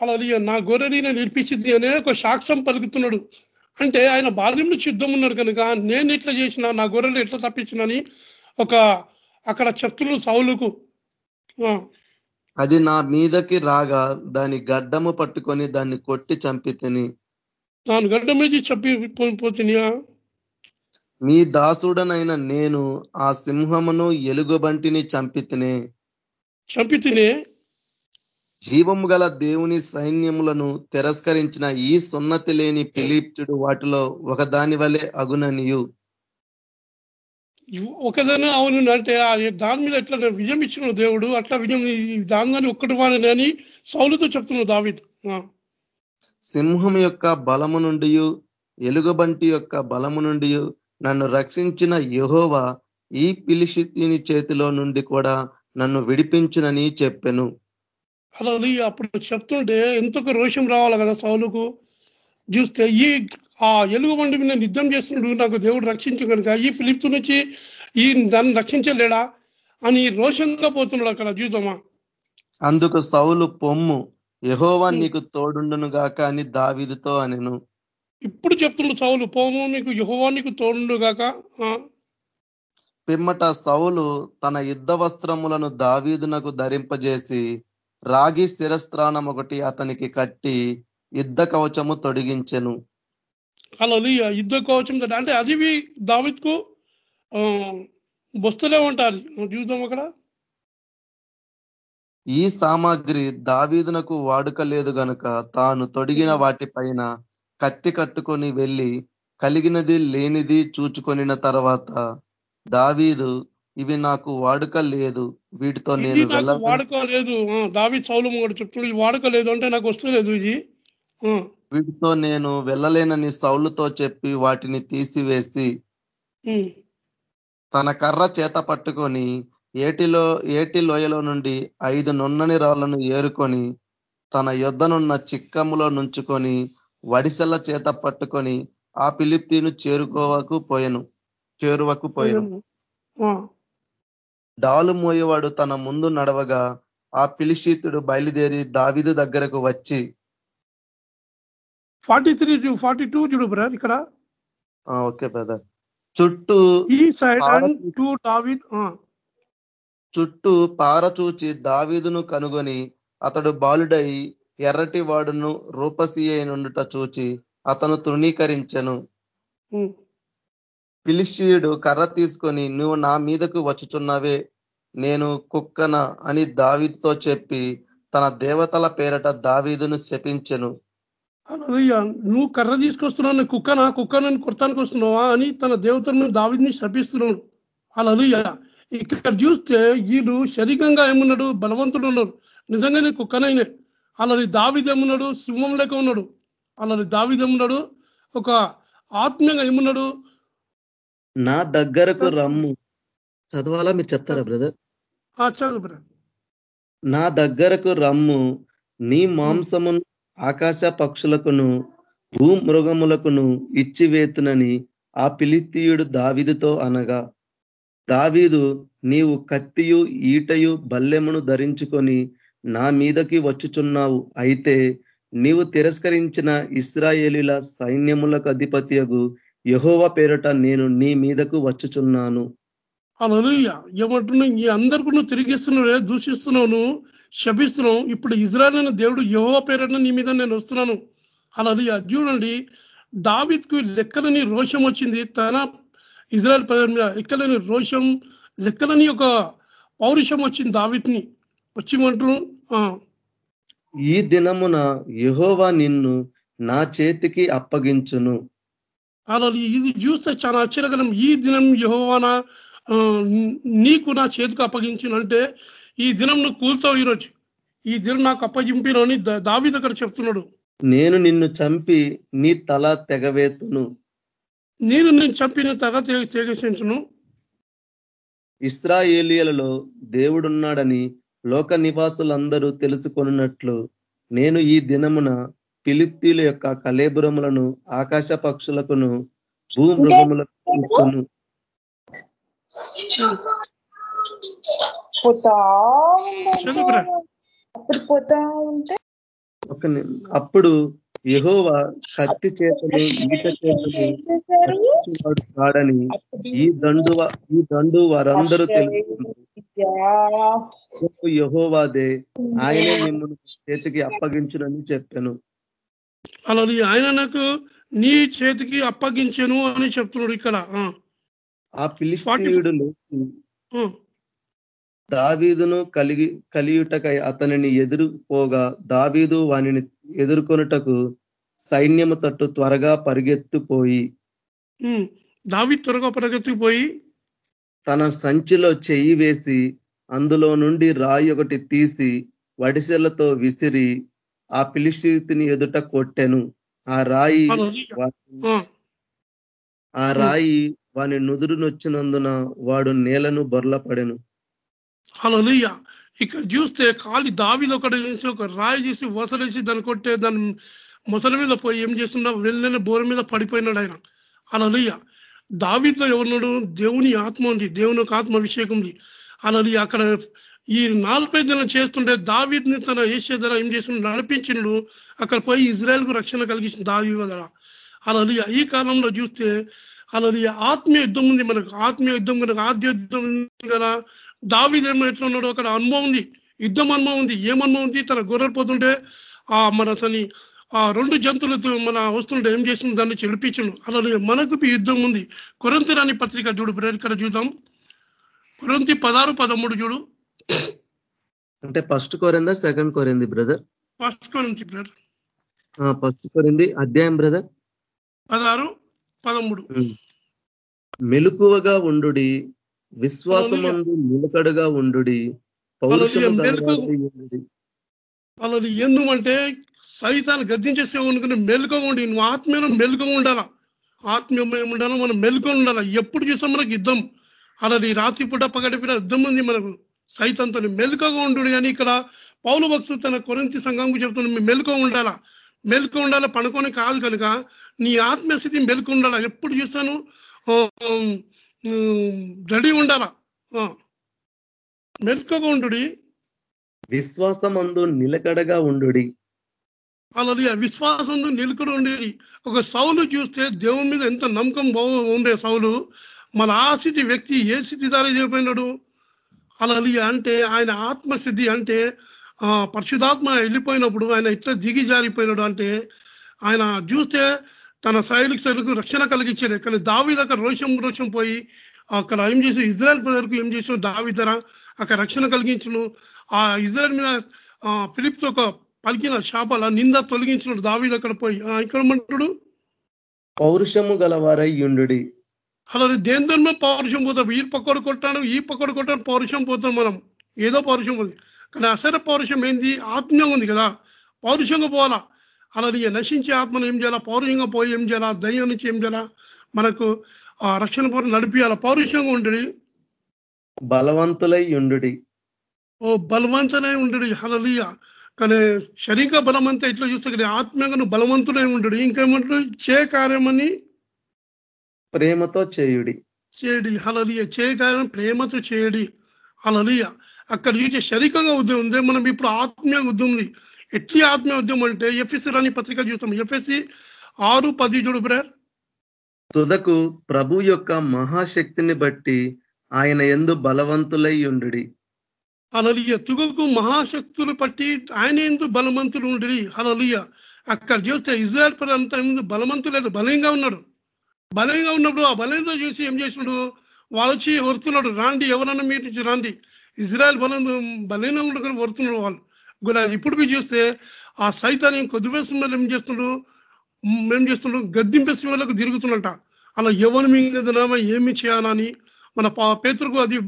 అలా నా గొర్రెని నేను విడిపించింది అనే ఒక సాక్ష్యం పలుకుతున్నాడు. అంటే ఆయన బాల్యం నుంచి యుద్ధం ఉన్నాడు కనుక నేను ఇట్లా చేసిన నా గొర్రెలు ఎట్లా తప్పించినని ఒక అక్కడ చెప్తున్నాడు సౌలుకు అది నా మీదకి రాగా దాని గడ్డము పట్టుకొని దాన్ని కొట్టి చంపి తిని దాని గడ్డ మీద చెప్పి పో- పోతున్నా మీ దాసుడనైన నేను ఆ సింహమును ఎలుగుబంటిని చంపి తినే చంపి తినే జీవము గల దేవుని సైన్యములను తిరస్కరించిన ఈ సున్నతి లేని ఫిలిప్తుడు వాటిలో ఒకదాని వలె అగుననియు. ఒకదైనా అవును అంటే దాని మీద ఎట్లా విజయం ఇచ్చిన దేవుడు అట్లా విజయం దాని ఒక్కటి వాడని సౌలుతో చెప్తున్నాడు దావిద్. ఆ, సింహం యొక్క బలము నుండి ఎలుగుబంటి యొక్క బలము నుండి నన్ను రక్షించిన యెహోవా ఈ పిలిషిత్తిని చేతిలో నుండి కూడా నన్ను విడిపించునని చెప్పెను. అలా అప్పుడు చెప్తుంటే ఎంతకు రోషం రావాలి కదా సౌలుకు? చూస్తే ఈ ఆ ఎలుగు బండి మీద యుద్ధం చేస్తున్నాడు నాకు దేవుడు రక్షించు కనుక ఈ ఫిలిప్తు నుంచి ఈ దాన్ని రక్షించలేడా అని రోషంగా పోతున్నాడు అక్కడ చూద్దామా అందుకు సౌలు పొమ్ము యెహోవా నీకు తోడుండును గాక అని దావీదుతో అనెను. ఇప్పుడు చెప్తున్నాడు సౌలు పోము నీకు యహోవా నీకు తోడుండు గాక. పిమ్మట సౌలు తన యుద్ధ వస్త్రములను దావీదునకు ధరింపజేసి రాగి స్థిరస్త్రాణం ఒకటి అతనికి కట్టి యుద్ధ కవచము తొడిగించెను. అలా యుద్ధ కవచం. అంటే అది దావిత్కు బొస్తులే ఉంటారు. చూద్దాం అక్కడ. ఈ సామాగ్రి దావీదునకు వాడుక లేదు గనుక తాను తొడిగిన వాటిపైన కత్తి కట్టుకొని వెళ్ళి కలిగినది లేనిది చూచుకొనిన తర్వాత దావీదు ఇవి నాకు వాడుక లేదు వీటితో నేను వాడుకోలేదు. ఆ, దావీద్ సౌలు చెప్తున్నాడు ఇది వాడుకోలేదు అంటే నాకు వస్తలేదు ఇది. వీటితో నేను వెళ్ళలేనని సౌలుతో చెప్పి వాటిని తీసివేసి తన కర్ర చేత పట్టుకొని ఏటిలో ఏటి లోయలో నుండి ఐదు నున్నని రాళ్ళను ఏరుకొని తన యొద్దనున్న చిక్కములో నుంచుకొని వడిసెల చేత పట్టుకొని ఆ పిలిప్తీను చేరుకోవకు పోయెను చేరువకు పోయెను. డాలు మోయేవాడు తన ముందు నడవగా ఆ పిలిషీతుడు బయలుదేరి దావిదు దగ్గరకు వచ్చి ఫార్టీ త్రీ ఫార్టీ టూ చూడు బ్రదర్ ఇక్కడ. "ఆ, ఓకే బ్రదర్ చుట్టూ ఈ సైడ్ టు దావిద్ చుట్టూ పారచూచి దావీదును కనుగొని అతడు బాలుడై ఎర్రటి వాడును రూపసి నుండుట చూచి అతను తృణీకరించెను. పిలిషియుడు కర్ర తీసుకొని నువ్వు నా మీదకు వచ్చుచున్నావే నేను కుక్కన అని దావీదుతో చెప్పి తన దేవతల పేరట దావీదును శపించెను. నువ్వు కర్ర తీసుకొస్తున్నావు కుక్కన? కుక్కనా కుక్కనని వస్తున్నావా? అని తన దేవతలను దావిని శపిస్తున్నాడు. అలలుయ ఇక్కడ చూస్తే వీళ్ళు శరీరంగా ఏమున్నాడు? బలవంతుడు ఉన్నాడు. నిజంగానే కుక్కనైనా. అలాది దావిది ఏమున్నాడు? సింహం లేక ఉన్నాడు. అలాది దావిది ఏమున్నాడు? ఒక ఆత్మీయంగా ఏమున్నాడు? నా దగ్గరకు రమ్ము. చదవాలా? మీరు చెప్తారా బ్రదర్? చదువు బ్రదర్. నా దగ్గరకు రమ్ము. నీ మాంసమును ఆకాశ పక్షులకును భూమృగములకును ఇచ్చివేతునని ఆ పిలితీయుడు దావీదుతో అనగా దావీదు నీవు కత్తియు ఈటయు బల్లెమును ధరించుకొని నా మీదకి వచ్చుచున్నావు. అయితే నీవు తిరస్కరించిన ఇస్రాయేలీల సైన్యములకు అధిపత్యగు యహోవ పేరట నేను నీ మీదకు వచ్చుచున్నాను. అలలుయ్య ఏమంటున్నావు ఈ అందరికీ నువ్వు తిరిగిస్తున్నావు దూషిస్తున్నావు నువ్వు శపిస్తున్నావు. ఇప్పుడు ఇజ్రాయల్ అనే దేవుడు యహోవ పేరట నీ మీద నేను వస్తున్నాను. అలలుయ్య చూడండి దావిద్కు లెక్కలని రోషం వచ్చింది. తన ఇజ్రాయల్ ప్రజల మీద లెక్కలని రోషం లెక్కలని ఒక పౌరుషం వచ్చింది దావిత్ని వచ్చిమంటున్నాను ఆ, ఈ దినమున యెహోవా నిన్ను నా చేతికి అప్పగించును. అలా ఇది చూస్తే చాలా ఆశ్చర్యకరం. ఈ దినం యహోవాన నీకు నా చేతికి అప్పగించినంటే ఈ దినం నువ్వు కూల్తావు ఈరోజు. ఈ దినం నాకు అప్పగింపిన అని దా- దావీ దగ్గర చెప్తున్నాడు. నేను నిన్ను చంపి నీ తల తెగవేతును. నేను నేను చంపిన తగ తెగసించును ఇస్రాయేలియలలో దేవుడున్నాడని లోక నివాసులందరూ తెలుసుకొనున్నట్లు నేను ఈ దినమున ఫిలిప్తీల యొక్క కలేబురములను ఆకాశ పక్షులకును భూమృగములకు ఇచ్చును పోతా. అప్పుడు పోతా ఉంటే ఒక ని- అప్పుడు యెహోవా కత్తి చేతలు ఈట చేతలు కాడని ఈ దండు ఈ దండు వారందరూ తెలుసుకున్నారు. యహోవాదే ఆయనే మిమ్మల్ని చేతికి అప్పగించునని చెప్పాను. అలా ఆయన నాకు నీ చేతికి అప్పగించెను అని చెప్తున్నాడు ఇక్కడ. ఆ, ఆ, దావీదును కలిగి కలియుటకై అతనిని ఎదురుపోగా దావీదు వానిని ఎదుర్కొనుటకు సైన్యము తట్టు త్వరగా పరిగెత్తుపోయి. దావీ త్వరగా పరిగెత్తిపోయి తన సంచిలో చెయ్యి వేసి అందులో నుండి రాయి ఒకటి తీసి వడిసెలతో విసిరి ఆ ఫిలిస్తీని ఎదుట కొట్టెను. ఆ రాయి ఆ, రాయి వాని నుదురునొచ్చినందున వాడు నేలను బొర్లపడెను హల్లెలూయా. ఇక్కడ చూస్తే ఖాళీ దావిలో ఒకటి చేసి ఒక రాయి చేసి వసలేసి దాన్ని కొట్టే దాని మొసలి మీద పోయి ఏం చేస్తున్నా వెళ్ళిన బోర మీద పడిపోయినాడు ఆయన. అలలుయ్య దావిలో ఎవరున్నాడు దేవుని ఆత్మ ఉంది. దేవుని ఒక ఆత్మ అభిషేకం ఉంది. అలలుయ్య అక్కడ ఈ నలభై దినం చేస్తుంటే దావిద్ని తన ఏషియా ధర ఏం చేస్తున్నాడు నడిపించిండు. అక్కడ పోయి ఇజ్రాయెల్కు రక్షణ కలిగించిన దావి ధర అలలుయ్య ఈ కాలంలో చూస్తే అలా ఆత్మీయ యుద్ధం ఉంది మనకు. ఆత్మీయ యుద్ధం కనుక ఆద్య యుద్ధం ఉంది కదా. దావిదేమో ఎట్లా ఉన్నాడో? అక్కడ అనుభవం ఉంది. యుద్ధం అనుభవం ఉంది. ఏం అనుభవం ఉంది? తన గొర్రెపోతుంటే ఆ మన అతని ఆ రెండు జంతువులతో మన వస్తుంటే ఏం చేసింది దాన్ని చెలిపించను అలా మనకు యుద్ధం ఉంది. కొరంతి రాని పత్రిక చూడు బ్రదర్ ఇక్కడ చూద్దాం. కొరంతి పదహారు పదమూడు చూడు. అంటే ఫస్ట్ కోరిందా సెకండ్ కోరింది బ్రదర్ ఫస్ట్ కొరంతి బ్రదర్ ఫస్ట్ కోరింది అధ్యాయం బ్రదర్ పదహారు పదమూడు. మెలకువగా ఉండుడి విశ్వాసమందు నిలకడగా ఉండుడి అలా ఎందుమంటే సైతాన్ని గద్దించే సేవ అనుకుని మెలుకగా ఉండి నువ్వు ఆత్మీయంలో మెలుకగా ఉండాలా? ఆత్మీయం ఉండాలా? మనం మెలుకొని ఉండాలా? ఎప్పుడు చూసాం మనకు యుద్ధం. అలా ఈ రాత్రి పూట పగటిపిన యుద్ధం ఉంది మనకు. సైతంతో మెలుకగా ఉండు అని ఇక్కడ పౌలు భక్తులు తన కొరింతి సంఘంకు చెప్తున్న మీ మెలుక ఉండాలా? మెలుక ఉండాలా? పనుకొని కాదు కనుక నీ ఆత్మీయ స్థితి మెలుకు ఉండాలా? ఎప్పుడు చూస్తాను? రెడీ ఉండాలా. మెలుకగా ఉండు విశ్వాసమందు నిలకడగా ఉండుడి. అలాది విశ్వాసం నిలుకుడు ఉండేది ఒక సౌలు చూస్తే దేవుని మీద ఎంత నమ్మకం ఉండే సౌలు మన ఆ స్థితి వ్యక్తి ఏ స్థితి ద్వారా చేయబడినాడు అలాది అంటే ఆయన ఆత్మసిద్ధి అంటే ఆ పరిశుధాత్మ వెళ్ళిపోయినప్పుడు ఆయన ఇట్లా దిగి జారిపోయినాడు అంటే ఆయన చూస్తే తన శైలికి శైలికి రక్షణ కలిగించాడు. కానీ దావి దగ్గర రోషం రోషం పోయి అక్కడ ఏం చేసి ఇజ్రాయల్ ప్రజలకు ఏం చేసిన దావి ధర అక్కడ రక్షణ కలిగించను. ఆ ఇజ్రాయల్ మీద ఫిలిప్స్ ఒక పలికిన శాపాల నింద తొలగించినాడు దావి అక్కడ పోయి ఇక్కడ పౌరుషము గలవారై యుండు అలా దేని దాని మీద పౌరుషం పోతాం? ఈ పక్కడు కొట్టాను ఈ పక్కడు కొట్టాను పౌరుషం పోతాం మనం. ఏదో పౌరుషం ఉంది. కానీ అసలు పౌరుషం ఏంది? ఆత్మీయంగా ఉంది కదా. పౌరుషంగా పోవాలా? అలా నీ నశించే ఆత్మను ఏం చేయాలా? పౌరుషంగా పోయి ఏం చేయాలా? దయ్యం నుంచి ఏం చేయాలా? మనకు ఆ రక్షణ పౌరులు నడిపియాలా? పౌరుషంగా ఉండడి. బలవంతులై ఉండుడి. ఓ బలవంతులై ఉండడు. హలలియ కానీ శరీర బలమంతా ఇట్లా చూస్తే కానీ ఆత్మీయంగా నువ్వు బలవంతులై ఉండడు. ఇంకేమంటాడు చే కార్యమని ప్రేమతో చేయుడి. చేయడి. హలలియ చే కార్యం ప్రేమతో చేయడి. హలలియ అక్కడ చూసే శరీరంగా ఉద్యమం ఉంది మనం ఇప్పుడు ఆత్మీయ ఉద్యమం ఉంది. ఎట్లి ఆత్మీయ ఉద్యమం అంటే ఎఫ్ఎస్సి రాని పత్రిక చూస్తాం. ఎఫ్ఎస్సి ఆరు పది చూడు బ్రర్ తుదకు ప్రభు యొక్క మహాశక్తిని బట్టి ఆయన ఎందు బలవంతులై ఉండుడి. హలలియ తుగకు మహాశక్తులు పట్టి ఆయన ఎందు బలవంతులు ఉండడి. హలలియ అక్కడ చూస్తే ఇజ్రాయల్ ప్రజలంతా ఎందు బలవంతులు లేదు బలంగా ఉన్నాడు. బలంగా ఉన్నప్పుడు ఆ బలంతో చూసి ఏం చేసినాడు? వాళ్ళు వచ్చి వరుతున్నాడు రాండి ఎవరన్నా మీరు నుంచి రాండి. ఇజ్రాయల్ బలం బలంగా ఉండకుండా వరుతున్నాడు వాళ్ళు. గులా ఇప్పుడు మీరు చూస్తే ఆ సైతాన్ని కొద్దివేసిన వాళ్ళు ఏం చేస్తున్నాడు ఏం చేస్తున్నాడు గద్దింపేసిన వాళ్ళకు తిరుగుతున్నట అలా ఎవరు మీద ఏమి చేయాలని మన పా- పేతురుకు అది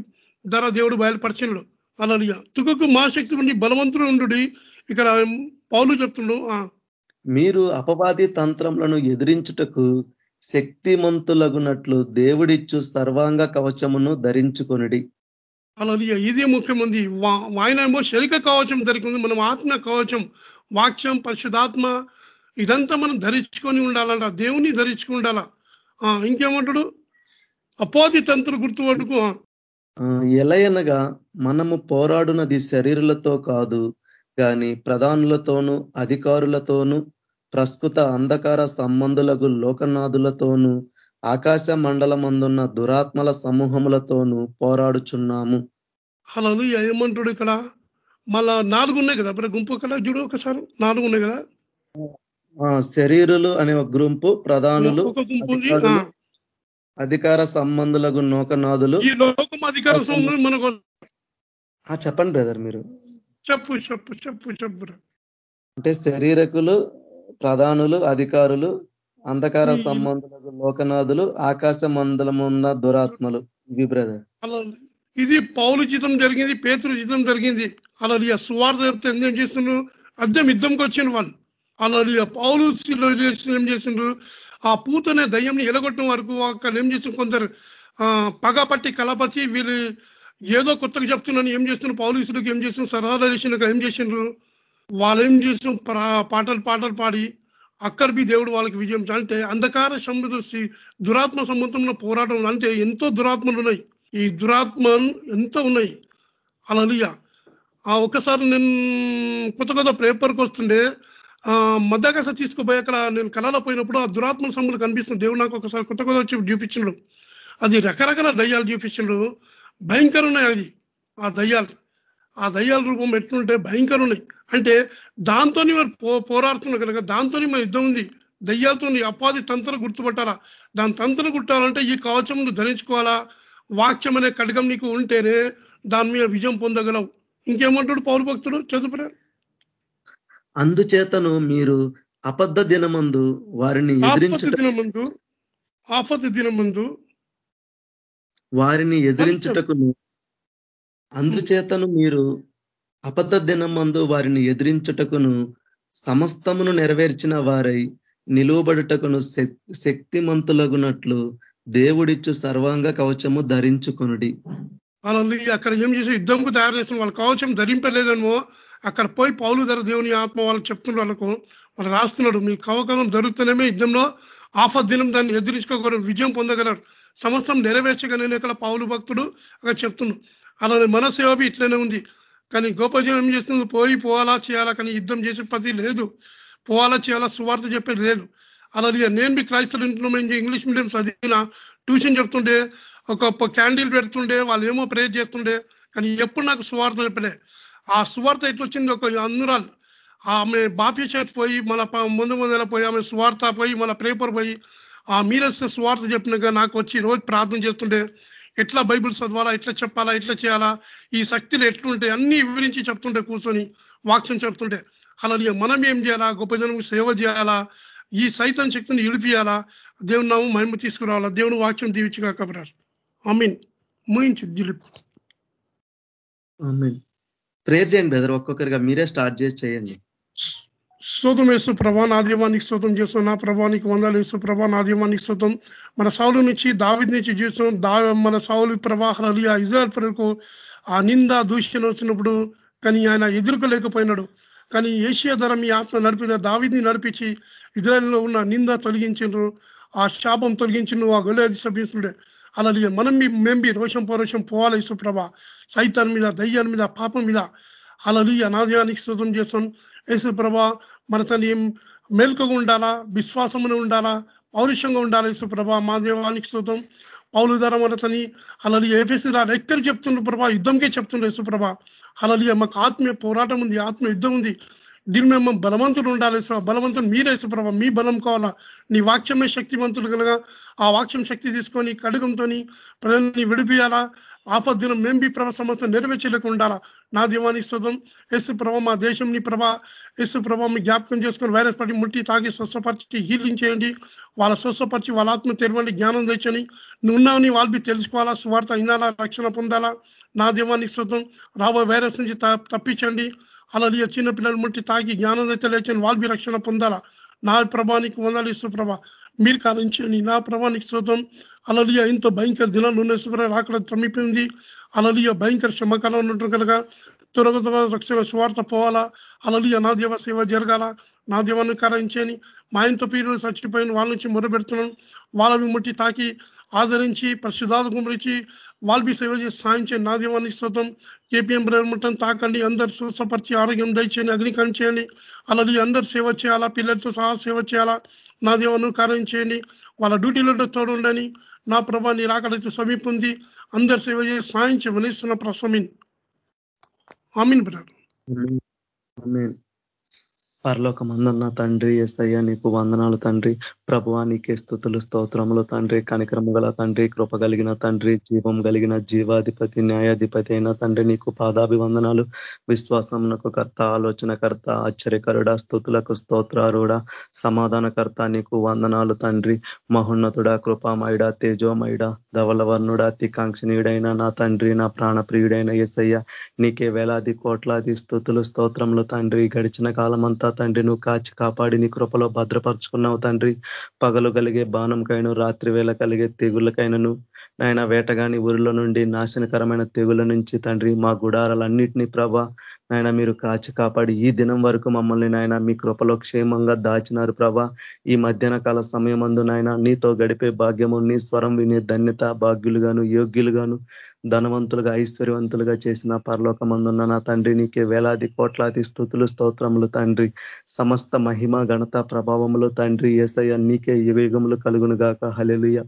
ధర దేవుడు బయలుపరిచినాడు అలా తుకకు మా శక్తి ఉండి బలవంతుడు ఉండు ఇక్కడ పౌలు చెప్తుండు ఆ, మీరు అపవాది తంత్రములను ఎదిరించుటకు శక్తిమంతులగునట్లు దేవుడిచ్చు సర్వాంగ కవచమును ధరించుకొనుడి. అలా ఇది ముఖ్యమంది. ఆయన ఏమో శరీర కవచం దొరికింది మనం ఆత్మ కవచం వాక్యం పరిశుధాత్మ ఇదంతా మనం ధరించుకొని ఉండాలంట. దేవుని ధరించుకుని ఉండాలా ఇంకేమంటాడు? అపోది తంత్రులు గుర్తుపట్టుకు. ఎలయనగా మనము పోరాడునది శరీరులతో కాదు కానీ ప్రధానులతోనూ అధికారులతోనూ ప్రస్తుత అంధకార సంబంధులకు లోకనాథులతోనూ ఆకాశ మండలమందున్న దురాత్మల సమూహములతోనూ పోరాడుచున్నాము. అలా ఏమంటాడు ఇక్కడ? మళ్ళా నాలుగు ఉన్నాయి కదా మరి గుంపు ఇక్కడ చూడు ఒకసారి. నాలుగు ఉన్నాయి కదా? ఆ శరీరులు అనే ఒక గుంపు ప్రధానులు అధికార సంబంధులకు నోకనాథులు ఈ లోకం అధికార సంబంధం మనకు ఆ, చెప్పండి బ్రదర్ మీరు. చెప్పు చెప్పు చెప్పు చెప్పు అంటే శరీరకులు ప్రధానులు అధికారులు అంధకార సంబంధులకు లోకనాథులు ఆకాశ మండలం ఉన్న దురాత్మలు. ఇవి బ్రదర్. ఇది పౌలు జీతం జరిగింది పేతురు జీతం జరిగింది. అలా సువార్త చెప్తే ఎందుకు చేస్తున్నాడు అద్దెం యుద్ధంకి వచ్చిన వాళ్ళు. అలా పౌలు ఏం చేసిండ్రు ఆ పూతనే దయ్యంని ఎలగొట్టడం వరకు అక్కడ ఏం చేసిన కొందరు పగ పట్టి కలపచ్చి వీళ్ళు ఏదో కొత్తగా చెప్తున్నాను ఏం చేస్తున్నారు పౌలీసులకు ఏం చేస్తున్నారు సరదా చేసిన ఏం చేసిండ్రు వాళ్ళేం చేసిన పాటలు పాటలు పాడి అక్కడ బి దేవుడు వాళ్ళకి విజయం అంటే అంధకార సమృద్ధి దురాత్మ సంబంధంలో పోరాటం అంటే ఎంతో దురాత్మలు ఉన్నాయి. ఈ దురాత్మ ఎంతో ఉన్నాయి. అలలియ ఆ ఒకసారి నేను కొత్త కొత్త పేపర్కి వస్తుండే మద్దకాస తీసుకుపోయి అక్కడ నేను కళలో పోయినప్పుడు ఆ దురాత్మ సమ్ములు కనిపిస్తుంది. దేవుడు నాకు ఒకసారి కొత్త కొత్త వచ్చి చూపించిండు. అది రకరకాల దయ్యాలు చూపించిండు. భయంకర ఉన్నాయి అది. ఆ దయ్యాలు. ఆ దయ్యాల రూపం ఎట్లుంటే భయంకర ఉన్నాయి అంటే దాంతో మరి పోరాడుతున్నారు కనుక దాంతో మన యుద్ధం ఉంది. దయ్యాలతో అపాధి తంత్ర గుర్తుపట్టాలా? దాని తంత్ర గుట్టాలంటే ఈ కవచం ధరించుకోవాలా? వాక్యం అనే కడగం నీకు ఉంటేనే దాని మీద విజయం పొందగలవు. ఇంకేమంటాడు పౌరు భక్తుడు చదువుకున్నారు అందుచేతను మీరు అబద్ధ దినమందు వారిని దినమందు ఆపద దినమందు వారిని ఎదిరించుటకును అందుచేతను మీరు అబద్ధ దినమందు వారిని ఎదిరించుటకును సమస్తమును నెరవేర్చిన వారై నిలువబడుటకును శక్తిమంతులగునట్లు దేవుడిచ్చు సర్వాంగ కవచము ధరించుకొనుడి. అలా అక్కడ ఏం చేసి యుద్ధంకు తయారు చేసిన వాళ్ళ కవచం ధరింపలేదనో అక్కడ పోయి పౌలు ధర దేవుని ఆత్మ వాళ్ళకి చెప్తున్న వాళ్ళకు. వాళ్ళు రాస్తున్నాడు మీ కవకం జరుగుతూనే యుద్ధంలో ఆఫత్ దినం దాన్ని ఎదిరించుకోగలరు విజయం పొందగలరు. సమస్తం నెరవేర్చగానే ఇక్కడ పౌలు భక్తుడు అక్కడ చెప్తున్నాడు అలానే మన సేవ ఇట్లనే ఉంది. కానీ గోపజనం ఏం చేస్తుంది? పోయి పోవాలా చేయాలా కానీ యుద్ధం చేసే పది లేదు. పోవాలా చేయాలా సువార్త చెప్పేది లేదు. అలాగే నేను మీ క్రైస్తవులు ఇంట్లో ఇంగ్లీష్ మీడియం చదివిన ట్యూషన్ చెప్తుండే ఒక క్యాండిల్ పెడుతుండే వాళ్ళు ఏమో ప్రేర్ చేస్తుండే కానీ ఎప్పుడు నాకు సువార్త చెప్పలే. ఆ సువార్త ఎట్లొచ్చింది ఒక అందురాలు ఆమె బాప్య పోయి మన ముందు ముందు పోయి ఆమె సువార్త పోయి మన పేపర్ పోయి ఆ మీరస్ సువార్త చెప్పినాక నాకు వచ్చి రోజు ప్రార్థన చేస్తుండే ఎట్లా బైబుల్ చదవాలా ఎట్లా చెప్పాలా ఎట్లా చేయాలా ఈ శక్తులు ఎట్లుంటాయి అన్ని వివరించి చెప్తుంటే కూర్చొని వాక్యం చెప్తుంటే అలా మనం ఏం చేయాలా? గొప్ప జనం సేవ చేయాలా? ఈ సైతం శక్తిని ఇడిపియాలా దేవుని నామం మహిమ తీసుకురావాలా? దేవుని వాక్యం దీవించగా కబరారు మీన్ ముయించు దిలీప్. ప్రేర్ చేయండి బెదర్ ఒక్కొక్కరిగా మీరే స్టార్ట్ చేసి చేయండి. స్తోతం వేసు ప్రభా నా దీవానికి స్తోతం చేస్తాం నా ప్రభానికి వందలు వేసు ప్రభా నా దీవానికి మన సౌలు నుంచి దావిద్ నుంచి చూస్తాం దా మన సౌలు ప్రవాహాలు ఆ ఇజ్రాయల్ ప్రజలకు ఆ నింద దూషణ వచ్చినప్పుడు కానీ ఆయన ఎదుర్కోలేకపోయినాడు. కానీ ఏషియా ధర మీ ఆత్మ నడిపిన దావిద్ని నడిపించి ఇజ్రాయల్లో ఉన్న నింద తొలగించిండ్రు ఆ శాపం తొలగించిండు ఆ గొలేది శపించుడే అలాగే మనం మేము బి రోషం పరోషం పోవాలి యేసుప్రభ సైతాన్ మీద దయ్యాల మీద పాపం మీద. అలలియ అనాదయానికి స్తోత్రం చేస్తాం యేసుప్రభ మన తని మేల్కగా ఉండాలా విశ్వాసమును ఉండాలా పౌరుషంగా ఉండాలి సుప్రభ మా దేవానికి స్తోత్రం. పౌలు ధర మన తని అలలి ఏపీసీ రాదు ఎక్కడ చెప్తుండ్రు ప్రభా? యుద్ధంకే చెప్తుండ్రు సుప్రభ అలలియ మాకు ఆత్మీయ పోరాటం ఉంది ఆత్మ యుద్ధం ఉంది. దీని మేము బలవంతులు ఉండాలి బలవంతులు మీరే సుప్రభ మీ బలం కావాలా? నీ వాక్యమే శక్తివంతులు కనుక ఆ వాక్యం శక్తి తీసుకొని కడుగంతో ప్రజల్ని విడిపియాలా? ఆపద్దినం మేము బి ప్రభ సమస్త నెరవేర్చలేక ఉండాలా? నా దీవాని శుద్ధం ఎస్సు ప్రభ మా దేశం నీ ప్రభ ఎస్సు ప్రభ మీ జ్ఞాపకం చేసుకొని వైరస్ పట్టి ముట్టి తాగి స్వస్థపరిచి హీలింగ్ చేయండి. వాళ్ళ స్వస్థపరిచి వాళ్ళ ఆత్మ తెరవండి జ్ఞానం తెచ్చని నువ్వు వాళ్ళు తెలుసుకోవాలా? స్వార్థ అయినాలా రక్షణ పొందాలా? నా దీవానికి శుద్ధం రాబోయే వైరస్ నుంచి తప్పించండి. అలా చిన్న పిల్లలు ముట్టి తాగి జ్ఞానం తెచ్చలేచని వాళ్ళు రక్షణ పొందాలా? నా ప్రభానికి వందాలి సుప్రభ మీరు కాదించండి నా ప్రభానికి శ్రోతం అలలియ ఇంత భయంకర దినాలు ఉన్న రాకడ సమీపింది. అలలియ భయంకర శ్రమకాలం ఉన్నట్టు కనుక త్వరగా రక్షణ స్వార్థ పోవాలా? అలలియ నా దేవ సేవ జరగాల? నా దేవాన్ని కారించని మా ఇంత పేరు చచ్చిపోయిన వాళ్ళ నుంచి మొరబెడుతున్నాం వాళ్ళని ముట్టి తాకి ఆదరించి పరిశుధాత గురించి వాళ్ళు సేవ చేసి సాయించండి నా దీవాన్ని స్తోత్రం ఏపీఎం బ్రహ్మటం తాకండి అందరు స్వస్థపరిచి ఆరోగ్యం దయచేయండి అగ్నికరణ చేయండి అలాది అందరు సేవ చేయాలా పిల్లలతో సహా సేవ చేయాలా నా దేవను కార్యం చేయండి వాళ్ళ డ్యూటీలో తోడుండని నా ప్రభా నీ రాకడైతే సమీపం ఉంది అందరు సేవ చేసి సాయం చేయమనిస్తున్న ప్రస్వామిన్ ఆమీన్ బ్రదర్. పరలోకం మందన్న తండ్రి ఎస్తయ్యా నీకు వందనాలు తండ్రి. ప్రభువా నీకే స్థుతులు స్తోత్రములు తండ్రి. కనికరము గల తండ్రి కృప కలిగిన తండ్రి జీవం కలిగిన జీవాధిపతి న్యాయాధిపతి అయిన తండ్రి నీకు పాదాభివందనాలు. విశ్వాసమునకు కర్త ఆలోచనకర్త ఆశ్చర్యకరుడ స్థుతులకు స్తోత్రారుడ. సమాధానకర్త నీకు వందనాలు తండ్రి. మహోన్నతుడ కృపామయుడ తేజోమయుడ ధవలవర్ణుడ అతికాంక్షణీయుడైన నా తండ్రి నా ప్రాణప్రియుడైన ఎసయ్య నీకే వేలాది కోట్లాది స్థుతులు స్తోత్రములు తండ్రి. గడిచిన కాలమంతా తండ్రి నువ్వు కాచి కాపాడి నీ కృపలో భద్రపరుచుకున్నావు తండ్రి. పగలు కలిగే బాణంకైను రాత్రి వేళ కలిగే తెగుళ్ళకైనను నాయన వేటగాని ఊరిలో నుండి నాశనకరమైన తెగుల నుంచి తండ్రి మా గుడారాలన్నింటినీ ప్రభ నాయన మీరు కాచి కాపాడి ఈ దినం వరకు మమ్మల్ని నాయన మీ కృపలో క్షేమంగా దాచినారు ప్రభ. ఈ మధ్యాహ్న కాల సమయమందు నాయన నీతో గడిపే భాగ్యము నీ స్వరం వినే ధన్యత భాగ్యులుగాను యోగ్యులుగాను ధనవంతులుగా ఐశ్వర్యవంతులుగా చేసిన పరలోకమందున్న నా తండ్రి నీకే వేలాది కోట్లాది స్థుతులు స్తోత్రములు తండ్రి. సమస్త మహిమ ఘనత ప్రభావములు తండ్రి ఏసయ్య నీకే యుగములు కలుగును గాక హలెలుయ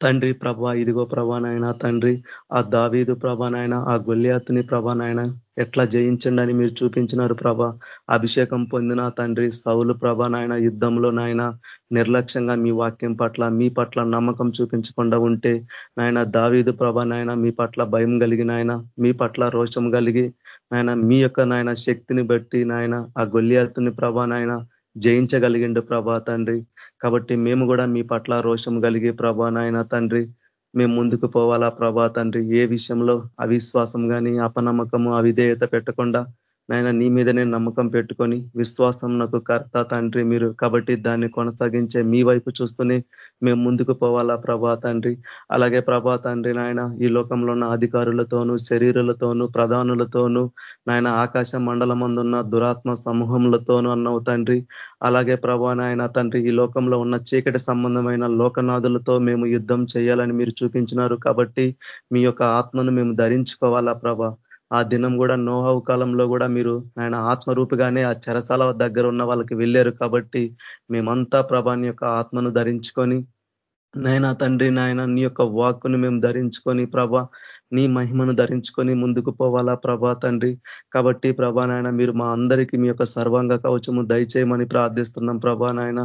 తండ్రి ప్రభా ఇదిగో ప్రభానైనా తండ్రి ఆ దావీదు ప్రభానైనా ఆ గొల్లియాతుని ప్రభానైనా ఎట్లా జయించండి అని మీరు చూపించినారు ప్రభ. అభిషేకం పొందిన తండ్రి సౌలు ప్రభ నాయన యుద్ధంలో నాయన నిర్లక్ష్యంగా మీ వాక్యం పట్ల మీ పట్ల నమ్మకం చూపించకుండా ఉంటే నాయన దావీదు ప్రభ నాయన మీ పట్ల భయం కలిగిన ఆయన మీ పట్ల రోషం కలిగి నాయన మీ యొక్క నాయన శక్తిని బట్టి నాయన ఆ గొల్లియాతుని ప్రభా నాయన జయించగలిగిండు ప్రభా తండ్రి. కాబట్టి మేము కూడా మీ పట్ల రోషం కలిగి ప్రభా నాయన తండ్రి మేము ముందుకు పోవాలా ప్రభా తండ్రి. ఏ విషయంలో అవిశ్వాసం కానీ అపనమ్మకము అవిధేయత పెట్టకుండా నాయన నీ మీదనే నమ్మకం పెట్టుకొని విశ్వాసం నాకు కర్త తండ్రి మీరు. కాబట్టి దాన్ని కొనసాగించే మీ వైపు చూస్తూనే మేము ముందుకు పోవాలా ప్రభా తండ్రి. అలాగే ప్రభా తండ్రి నాయన ఈ లోకంలో ఉన్న అధికారులతోనూ శరీరులతోనూ ప్రధానులతోనూ నాయన ఆకాశ మండలమందున్న దురాత్మ సమూహములతోనూ అన్నవు తండ్రి. అలాగే ప్రభా నాయన తండ్రి ఈ లోకంలో ఉన్న చీకటి సంబంధమైన లోకనాథులతో మేము యుద్ధం చేయాలని మీరు చూపించినారు కాబట్టి మీ యొక్క ఆత్మను మేము ధరించుకోవాలా ప్రభా. ఆ దినం కూడా నోహవు కాలంలో కూడా మీరు ఆయన ఆత్మరూపిగానే ఆ చెరసాల దగ్గర ఉన్న వాళ్ళకి వెళ్ళారు కాబట్టి మేమంతా ప్రభాని యొక్క ఆత్మను ధరించుకొని నాయన తండ్రి నాయన నీ యొక్క వాక్కును మేము ధరించుకొని ప్రభ నీ మహిమను ధరించుకొని ముందుకు పోవాలా ప్రభా తండ్రి? కాబట్టి ప్రభా నాయన మీరు మా అందరికీ మీ యొక్క సర్వాంగ కవచము దయచేయమని ప్రార్థిస్తున్నాం ప్రభా నాయన.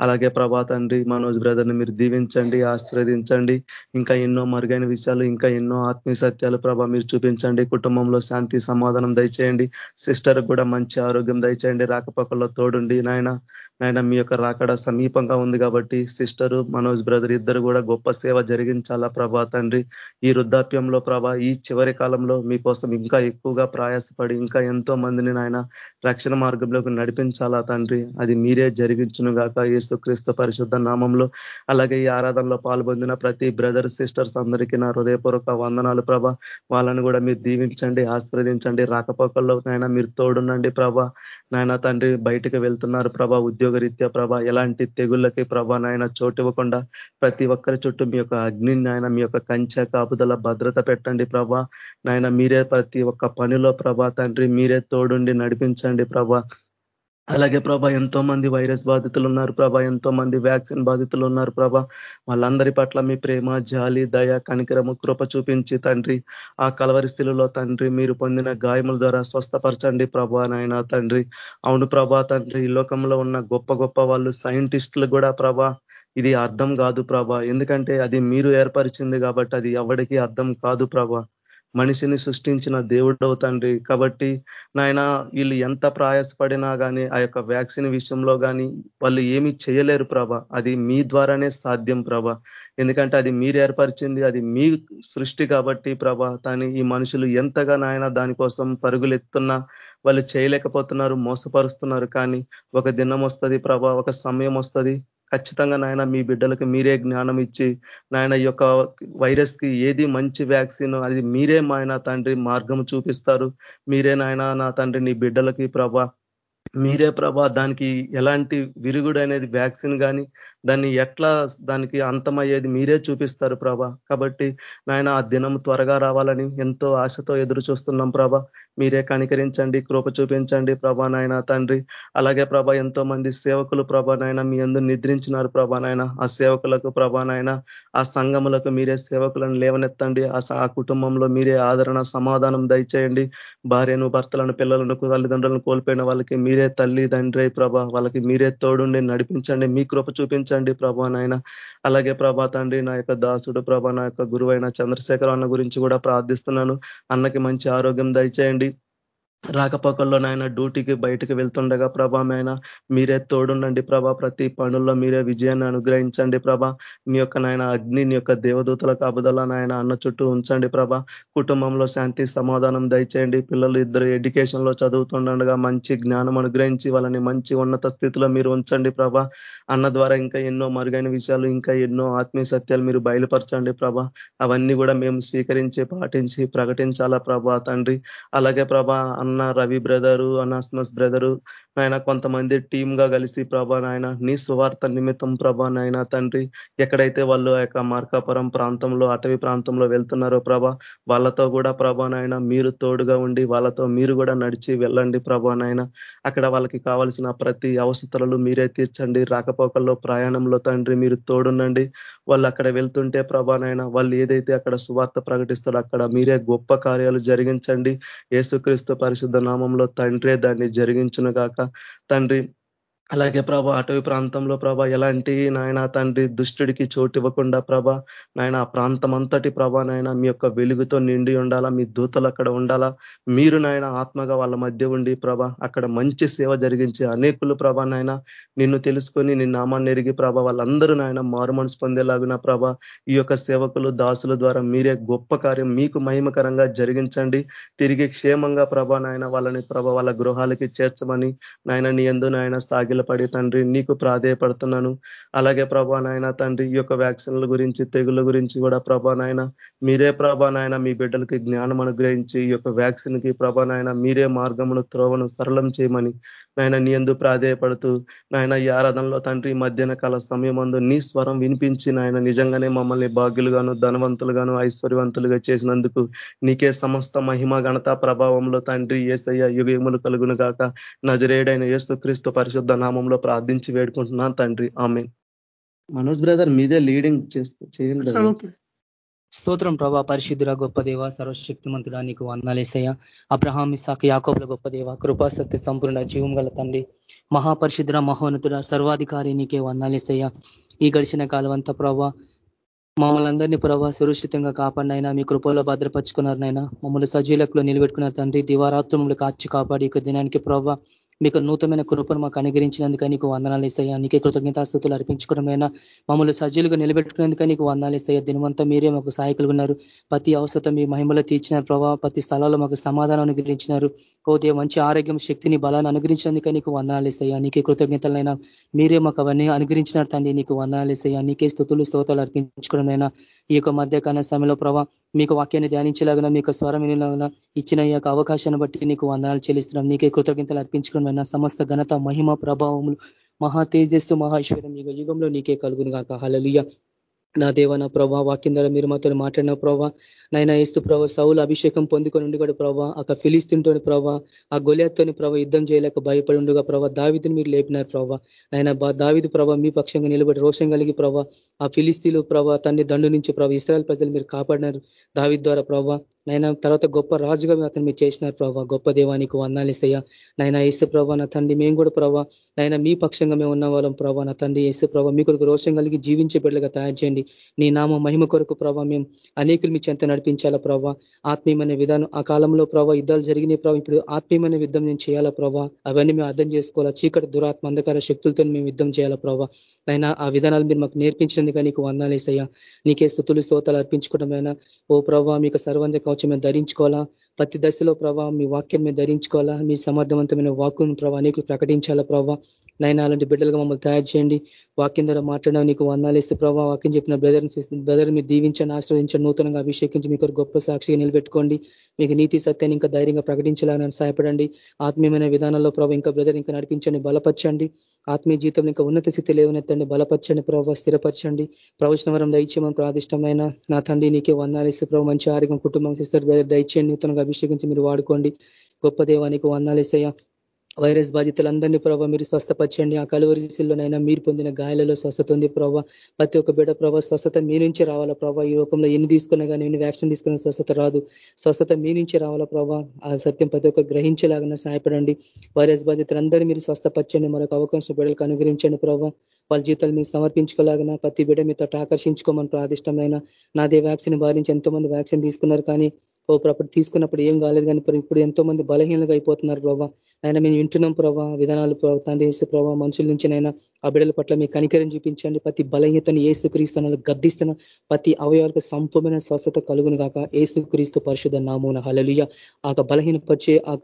అలాగే ప్రభా తండ్రి మనోజ్ బ్రదర్ని మీరు దీవించండి ఆశీర్వదించండి. ఇంకా ఎన్నో మరుగైన విషయాలు ఇంకా ఎన్నో ఆత్మీయ సత్యాలు ప్రభా మీరు చూపించండి. కుటుంబంలో శాంతి సమాధానం దయచేయండి. సిస్టర్ కూడా మంచి ఆరోగ్యం దయచేయండి. రాకపోకల్లో తోడుండి నాయన. నాయన మీ యొక్క రాకడ సమీపంగా ఉంది కాబట్టి సిస్టరు మనోజ్ బ్రదర్ ఇద్దరు కూడా గొప్ప సేవ జరిగించాలా ప్రభా తండ్రి. ఈ వృద్ధాప్యంలో ప్రభా ఈ చివరి కాలంలో మీకోసం ఇంకా ఎక్కువగా ప్రయాసపడి ఇంకా ఎంతో మందిని నాయన రక్షణ మార్గంలోకి నడిపించాలా తండ్రి. అది మీరే జరిగించును గాక యేసుక్రీస్తు పరిశుద్ధ నామంలో. అలాగే ఈ ఆరాధనలో పాల్పొందిన ప్రతి బ్రదర్ సిస్టర్స్ అందరికీ నా హృదయపూర్వక వందనాలు ప్రభ. వాళ్ళని కూడా మీరు దీవించండి ఆస్వాదించండి రాకపోకల్లో నాయన మీరు తోడునండి ప్రభ. నాయన తండ్రి బయటకు వెళ్తున్నారు ప్రభా. ఉద్యోగ ఉద్యోగరీత్యా ప్రభ ఎలాంటి తెగుళ్ళకి ప్రభ నాయన చోటు ఇవ్వకుండా ప్రతి ఒక్కరి చుట్టూ మీ యొక్క అగ్నిని నాయన మీ యొక్క కంచె కాపుదల భద్రత పెట్టండి ప్రభా. నాయన మీరే ప్రతి ఒక్క పనిలో ప్రభా తండ్రి మీరే తోడుండి నడిపించండి ప్రభా. అలాగే ప్రభా ఎంతో మంది వైరస్ బాధితులు ఉన్నారు ప్రభా ఎంతో మంది వ్యాక్సిన్ బాధితులు ఉన్నారు ప్రభా. వాళ్ళందరి పట్ల మీ ప్రేమ జాలి దయ కనికరము కృప చూపించి తండ్రి ఆ కలవరిస్థితిలో తండ్రి మీరు పొందిన గాయముల ద్వారా స్వస్థపరచండి ప్రభా నాయన తండ్రి. అవును ప్రభా తండ్రి ఈ లోకంలో ఉన్న గొప్ప గొప్ప వాళ్ళు సైంటిస్టులు కూడా ప్రభా ఇది అర్థం కాదు ప్రభా. ఎందుకంటే అది మీరు ఏర్పరిచింది కాబట్టి అది ఎవరికి అర్థం కాదు ప్రభా. మనిషిని సృష్టించిన దేవుడవు తండ్రి. కాబట్టి నాయన వీళ్ళు ఎంత ప్రయాసపడినా కానీ ఆ యొక్క వ్యాక్సిన్ విషయంలో కానీ వాళ్ళు ఏమి చేయలేరు ప్రభ. అది మీ ద్వారానే సాధ్యం ప్రభ. ఎందుకంటే అది మీరు ఏర్పరిచింది అది మీ సృష్టి కాబట్టి ప్రభ. కానీ ఈ మనుషులు ఎంతగా నాయన దానికోసం పరుగులెత్తున్నా వాళ్ళు చేయలేకపోతున్నారు మోసపరుస్తున్నారు. కానీ ఒక దినం వస్తుంది ప్రభ ఒక సమయం వస్తుంది. ఖచ్చితంగా నాయన మీ బిడ్డలకు మీరే జ్ఞానం ఇచ్చి నాయన ఈ యొక్క వైరస్కి ఏది మంచి వ్యాక్సిన్ అది మీరే మాయన తండ్రి మార్గం చూపిస్తారు. మీరే నాయన నా తండ్రి నీ బిడ్డలకి ప్రభా మీరే ప్రభా దానికి ఎలాంటి విరుగుడు అనేది వ్యాక్సిన్ కానీ దాన్ని ఎట్లా దానికి అంతమయ్యేది మీరే చూపిస్తారు ప్రభా? కాబట్టి నాయన ఆ దినం త్వరగా రావాలని ఎంతో ఆశతో ఎదురు చూస్తున్నాం ప్రభా. మీరే కనికరించండి కృప చూపించండి ప్రభా నాయన తండ్రి. అలాగే ప్రభా ఎంతో మంది సేవకులు ప్రభా నాయన మీ అందరు నిద్రించినారు ప్రభా నాయన. ఆ సేవకులకు ప్రభా నాయన ఆ సంఘములకు మీరే సేవకులను లేవనెత్తండి. ఆ కుటుంబంలో మీరే ఆదరణ సమాధానం దయచేయండి. భార్యను భర్తలను పిల్లలను తల్లిదండ్రులను కోల్పోయిన వాళ్ళకి మీరే మీరే తల్లి తండ్రి ప్రభా వాళ్ళకి మీరే తోడుండి నడిపించండి. మీ కృప చూపించండి ప్రభా నాయన. అలాగే ప్రభా తండ్రి నా యొక్క దాసుడు ప్రభా నా యొక్క గురువైన చంద్రశేఖర్ అన్న గురించి కూడా ప్రార్థిస్తున్నాను. అన్నకి మంచి ఆరోగ్యం దయచేయండి. రాకపోకల్లో నాయన డ్యూటీకి బయటకు వెళ్తుండగా ప్రభా నాయన మీరే తోడుండండి ప్రభా. ప్రతి పనుల్లో మీరే విజయాన్ని అనుగ్రహించండి ప్రభా. మీ యొక్క నాయన అగ్ని నీ యొక్క దేవదూతల కాపుదల నాయన అన్న చుట్టూ ఉంచండి ప్రభా. కుటుంబంలో శాంతి సమాధానం దయచేయండి. పిల్లలు ఇద్దరు ఎడ్యుకేషన్లో చదువుతుండగా మంచి జ్ఞానం అనుగ్రహించి వాళ్ళని మంచి ఉన్నత స్థితిలో మీరు ఉంచండి ప్రభా. అన్న ద్వారా ఇంకా ఎన్నో మరుగైన విషయాలు ఇంకా ఎన్నో ఆత్మీయ సత్యాలు మీరు బయలుపరచండి ప్రభా. అవన్నీ కూడా మేము స్వీకరించి పాటించి ప్రకటించాలా ప్రభా తండ్రి. అలాగే ప్రభా అన్న రవి బ్రదరు అనాస్మస్ బ్రదరు నాయన కొంతమంది టీమ్గా కలిసి ప్రభా నాయన నీ సువార్త నిమిత్తం ప్రభా నాయన తండ్రి ఎక్కడైతే వాళ్ళు ఆ యొక్క మార్కాపురం ప్రాంతంలో అటవీ ప్రాంతంలో వెళ్తున్నారో ప్రభా వాళ్ళతో కూడా ప్రభా నాయన మీరు తోడుగా ఉండి వాళ్ళతో మీరు కూడా నడిచి వెళ్ళండి ప్రభా నాయన. అక్కడ వాళ్ళకి కావాల్సిన ప్రతి అవసరాలు మీరే తీర్చండి. రాకపోకల్లో ప్రయాణంలో తండ్రి మీరు తోడునండి వాళ్ళు అక్కడ వెళ్తుంటే ప్రభా నాయన వాళ్ళు ఏదైతే అక్కడ సువార్త ప్రకటిస్తారో అక్కడ మీరే గొప్ప కార్యాలు జరిగించండి. యేసుక్రీస్తు పరిశుద్ధ నామంలో తండ్రే దాన్ని జరిగించును గాక తండ్రి అలాగే ప్రభా అటవీ ప్రాంతంలో ప్రభ ఎలాంటి నాయన తండ్రి దుష్టుడికి చోటు ఇవ్వకుండా ప్రభ నాయన ఆ ప్రాంతం అంతటి ప్రభా నాయన మీ యొక్క వెలుగుతో నిండి ఉండాలా మీ దూతలు అక్కడ ఉండాలా మీరు నాయన ఆత్మగా వాళ్ళ మధ్య ఉండి ప్రభ అక్కడ మంచి సేవ జరిగించే అనేకులు ప్రభా నాయన నిన్ను తెలుసుకొని నీ నామాన్ని ఎరిగి ప్రభ వాళ్ళందరూ నాయన మారు మనసు పొందేలాగిన ప్రభ ఈ యొక్క సేవకులు దాసుల ద్వారా మీరే గొప్ప కార్యం మీకు మహిమకరంగా జరిగించండి. తిరిగి క్షేమంగా ప్రభా నాయన వాళ్ళని ప్రభ వాళ్ళ గృహాలకి చేర్చమని నాయన నీ ఎందు నాయన సాగి పడి తండ్రి నీకు ప్రాధేయపడుతున్నాను. అలాగే ప్రభా నాయన తండ్రి ఈ యొక్క వ్యాక్సిన్ల గురించి తెగుళ్ళ గురించి కూడా ప్రభా నాయన మీరే ప్రభా నాయన మీ బిడ్డలకి జ్ఞానం అనుగ్రహించి ఈ యొక్క వ్యాక్సిన్కి ప్రభా నాయన మీరే మార్గమును త్రోవను సరళం చేయమని నాయన నీ ఎందు ప్రాధేయపడుతూ నాయన ఈ ఆరాధనలో తండ్రి మధ్యాహ్న కాల సమయమందు నీ స్వరం వినిపించి నాయన నిజంగానే మమ్మల్ని భాగ్యులుగాను ధనవంతులుగాను ఐశ్వర్యవంతులుగా చేసినందుకు నీకే సమస్త మహిమ ఘనత ప్రభావంలో తండ్రి ఏసయ్య యుగములు కలుగును గాక. నజరేడైన యేసు క్రీస్తు పరిశుద్ధ నామంలో ప్రార్థించి వేడుకుంటున్నాను తండ్రి. ఆమె మనోజ్ బ్రదర్ మీదే లీడింగ్ చేయండి స్తోత్రం ప్రభా పరిశుద్ధుర గొప్ప దేవ సర్వశక్తిమంతుడా నీకు వందాలేసయ్య అబ్రహాం ఇసాక్ యాకోబుల గొప్ప దేవ కృపాసక్తి సంపూర్ణ జీవం గల తండ్రి మహాపరిశుద్ధుర మహోన్నతుడ సర్వాధికారి నీకే వందాలేసయ్య ఈ గడిచిన కాలం అంతా ప్రభా మమ్మల్ని అందరినీ ప్రభా సురక్షితంగా కాపాడినైనా మీ కృపలో భద్రపరుచుకున్నారనైనా మమ్మల్ని సజీలకులో నిలబెట్టుకున్నారు తండ్రి. దివారాత్రములు కాచి కాపాడి ఇక దినానికి ప్రభావ మీకు నూతనమైన కృపను మాకు అనుగ్రహించినందుక నీకు వందనాలు ఇస్తాయా నీకే కృతజ్ఞతాస్థుతులు అర్పించుకోవడమైనా మమ్మల్ని సజ్జలుగా నిలబెట్టుకునేందుక నీకు వందనాలు ఇస్తాయా దినమంతా మీరే మాకు సహాయకులు ఉన్నారు. ప్రతి అవసరం మీ మహిమలో తీర్చిన ప్రభావ ప్రతి స్థలాల్లో మాకు సమాధానం అనుగ్రహించినారు. ఓ మంచి ఆరోగ్యం శక్తిని బలాన్ని అనుగ్రహించినందుక నీకు వందనాలు ఇస్తాయా నీకే కృతజ్ఞతలైనా మీరే మాకు అవన్నీ అనుగ్రహించినారు తండ్రి. నీకు వందనాలు ఇస్తాయా నీకే స్థుతులు స్తోతాలు అర్పించుకోవడమైనా ఈ యొక్క మధ్యకాల సమయంలో ప్రభావ మీకు వాక్యాన్ని ధ్యానించేలాగా మీకు స్వరం వినేలాగా ఇచ్చిన ఈ యొక్క అవకాశాన్ని బట్టి నీకు వందనాలు చెల్లిస్తున్నాం. నీకే కృతజ్ఞతలు అర్పించుకున్న సమస్త ఘనత మహిమ ప్రభావములు మహా తేజస్సు మహేశ్వరం యుగ యుగంలో నీకే కలుగును కాక హలలుయ నా దేవ నా ప్రభా వాక్యం ద్వారా మీరు మాతో మాట్లాడిన ప్రభా నైనా ఏస్తు ప్రభా సౌలు అభిషేకం పొందుకొని ఉండి కూడా ప్రభా. ఒక ఫిలిస్తీన్తోని ప్రభా ఆ గొలియాత్తోని ప్రభా యుద్ధం చేయలేక భయపడి ఉండగా ప్రభా. దావిదిని మీరు లేపినారు ప్రభా. నైనా దావిది ప్రభా మీ పక్షంగా నిలబడి రోషం కలిగి ప్రభా ఆ ఫిలిస్తీన్లు ప్రభా తండ్రి దండు నుంచి ప్రభా ఇస్రాయల్ ప్రజలు మీరు కాపాడినారు దావిద్ ద్వారా ప్రభా. నైనా తర్వాత గొప్ప రాజుగా అతను మీరు చేసినారు ప్రభా. గొప్ప దేవానికి వందాలు ఇస్తాయా నైనా ఏస్తు ప్రభా నా తండ్రి మేము కూడా ప్రభా. నైనా మీ పక్షంగా మేము ఉన్న వాళ్ళం ప్రభా. నా తండ్రి ఏసు ప్రభా మీ కొరకు రోషం కలిగి జీవించే బిడ్డలుగా తయారు చేయండి. నీ నామ మహిమ కొరకు ప్రభా మేము అనేకులు మీ చెంత నడిపించాలా ప్రభావ ఆత్మీయమైన విధానం ఆ కాలంలో ప్రభా యుద్ధాలు జరిగినాయి ప్రభావ ఇప్పుడు ఆత్మీయమైన యుద్ధం నేను చేయాలా ప్రభావ అవన్నీ మేము అర్థం చేసుకోవాలా? చీకటి దురాత్మ అంధకార శక్తులతో మేము యుద్ధం చేయాలా ప్రభా నైనా ఆ విధానాలు మీరు మాకు నేర్పించినందుక నీకు వందాలేసయ్యా నీకే స్థుతులు స్తోతాలు అర్పించుకోవడమైనా ఓ ప్రభావ మీకు సర్వంజ కవచం మేము ధరించుకోవాలా? ప్రతి దశలో ప్రభావ మీ వాక్యం మేము ధరించుకోవాలా? మీ సమర్థవంతమైన వాక్కును ప్రభావ నీకు ప్రకటించాలా ప్రభావ నైనా అలాంటి బిడ్డలుగా మమ్మల్ని తయారు చేయండి. వాక్యం ద్వారా మాట్లాడడం నీకు వందాలేస్తే ప్రభావ వాక్యం చెప్పిన బ్రదర్ బ్రదర్ మీరు దీవించండి ఆశ్రవదించండి నూతనంగా అభిషేకించి మీకు గొప్ప సాక్షిగా నిలబెట్టుకోండి. మీకు నీతి సత్యాన్ని ఇంకా ధైర్యంగా ప్రకటించాలని సహాయపడండి. ఆత్మీయమైన విధానంలో ప్రభావ ఇంకా బ్రదర్ ఇంకా నడిపించండి బలపరచండి. ఆత్మీయ జీవితంలో ఇంకా ఉన్నత స్థితి లేవనెత్తండి. బలపరచండి ప్రభావ స్థిరపరచండి. ప్రవచన వరం దయచేయమని ప్రాదిష్టమైన నా తండ్రి నీకే వందాలిస్తే ప్రభావ మంచి ఆరోగ్యం కుటుంబం సిస్టర్ బ్రదర్ దయచేయండి. నూతనంగా అభిషేకించి మీరు వాడుకోండి. గొప్ప దేవానికి వందాలేసయ్యా వైరస్ బాధితులందరినీ ప్రభావ మీరు స్వస్థపరచండి. ఆ కలువరిశిల్లోనైనా మీరు పొందిన గాయాలలో స్వస్థత ఉంది ప్రభావ ప్రతి ఒక్క బిడ్డ ప్రభావ స్వస్థత మీ నుంచి రావాలా ప్రభావ ఈ లోకంలో ఎన్ని తీసుకున్నా కానీ ఎన్ని వ్యాక్సిన్ తీసుకున్న స్వస్థత రాదు. స్వస్థత మీ నుంచి రావాలా ప్రభావ ఆ సత్యం ప్రతి ఒక్కరు గ్రహించేలాగా సహాయపడండి. వైరస్ బాధితులందరూ మీరు స్వస్థపరచండి. మరొక అవకాశం బిడ్డలకు అనుగ్రహించండి ప్రభావ వాళ్ళ జీవితాలు మీరు సమర్పించుకోలాగిన ప్రతి బిడ్డ మీతో ఆకర్షించుకోమని ప్రాదిష్టమైన నాదే వ్యాక్సిన్ భారించి ఎంతో మంది వ్యాక్సిన్ తీసుకున్నారు కానీ ఓ అప్పుడు తీసుకున్నప్పుడు ఏం కాలేదు కానీ ఇప్పుడు ఎంతో మంది బలహీనగా అయిపోతున్నారు ప్రభావ ఆయన మేము వింటున్నాం ప్రభావ విధానాలు తండ్రి వేసే ప్రభావ మనుషుల నుంచి నైనా ఆ బిడ్డల పట్ల మీ కనికరం చూపించండి. ప్రతి బలహీనతను ఏసు క్రీస్తునాలు గద్దిస్తున్న. ప్రతి అవయవాలకు సంపూర్ణ స్వస్థత కలుగును కాక ఏసు క్రీస్తు పరిశుధ నామూన హలలియ ఆ బలహీనపరిచే ఆ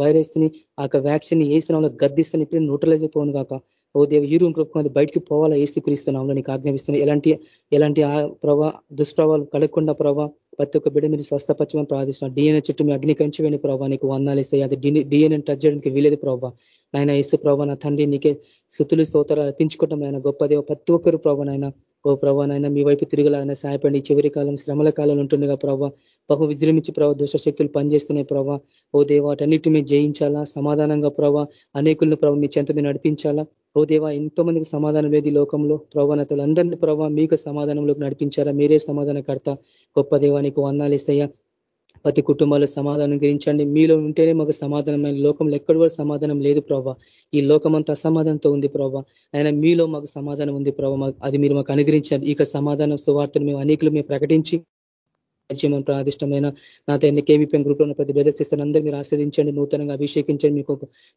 వైరస్ని ఆ వ్యాక్సిన్ ఏ స్థానంలో గద్దిస్తాను. ఇప్పుడు న్యూట్రలైజ్ అయిపోను కాక ఓ దేవ ఈ రూమ్ రూపం బయటికి పోవాలా? ఏసు క్రీస్తున్నాంలో నీకు ఆజ్ఞాపిస్తున్నాను. ఎలాంటి ఎలాంటి ప్రభావ దుష్ప్రభావాలు కలగకుండా ప్రభావ ప్రతి ఒక్క బిడ్డ మీరు స్వస్థపచ్చమని ప్రార్థిస్తున్నాం డిఎన్ఏ చుట్టూ మీ అగ్ని కంచి వేణి ప్రభావ నీకు వందాలు ఇస్తాయి. అది డిఎన్ఏ టచ్ చేయడానికి వీలేదు ప్రభావ నాయన ఇసు ప్రభావ నా తండ్రి నీకే శుతులు స్తోత్రాలు అర్పించుకోవటం ఆయన గొప్పదే ప్రతి ఒక్కరు ప్రభావనైనా ఓ ప్రభావనైనా మీ వైపు తిరుగులాగిన సాయపడి చివరి కాలం శ్రమల కాలంలో ఉంటుండగా ప్రభావ బహు విజృంభించి ప్రభావ దుష్ట శక్తులు పనిచేస్తున్నాయి ప్రభావ ఓ దేవ వాటన్నిటి మీద జయించాలా? సమాధానంగా ప్రభావ అనేకులను ప్రభావ మీ చెంత మీద నడిపించాలా? ఓ దేవా ఎంతో మందికి సమాధానం లేదు లోకంలో. ప్రభావనతలు అందరినీ ప్రభావ మీకు సమాధానంలోకి నడిపించారా మీరే సమాధానకర్త. గొప్ప దేవానికి వందాలు ఇస్తాయా? ప్రతి కుటుంబాలు సమాధానం గ్రహించండి మీలో ఉంటేనే మాకు సమాధానమైన లోకంలో ఎక్కడ కూడా సమాధానం లేదు ప్రభావ ఈ లోకం అంతా అసమాధానంతో ఉంది ప్రభావ ఆయన మీలో మాకు సమాధానం ఉంది ప్రభావ అది మీరు మాకు అనుగ్రహించండి ఇక సమాధానం సువార్తను మేము అనేకులు మేము ప్రకటించి రాజ్యం ప్రాదిష్టమైన నా తండ్రి కేవీపీఎం గ్రూప్లో ప్రతి బ్రదర్స్ ఇస్తాను అందరూ మీరు ఆస్వాదించండి నూతనంగా అభిషేకించండి మీకు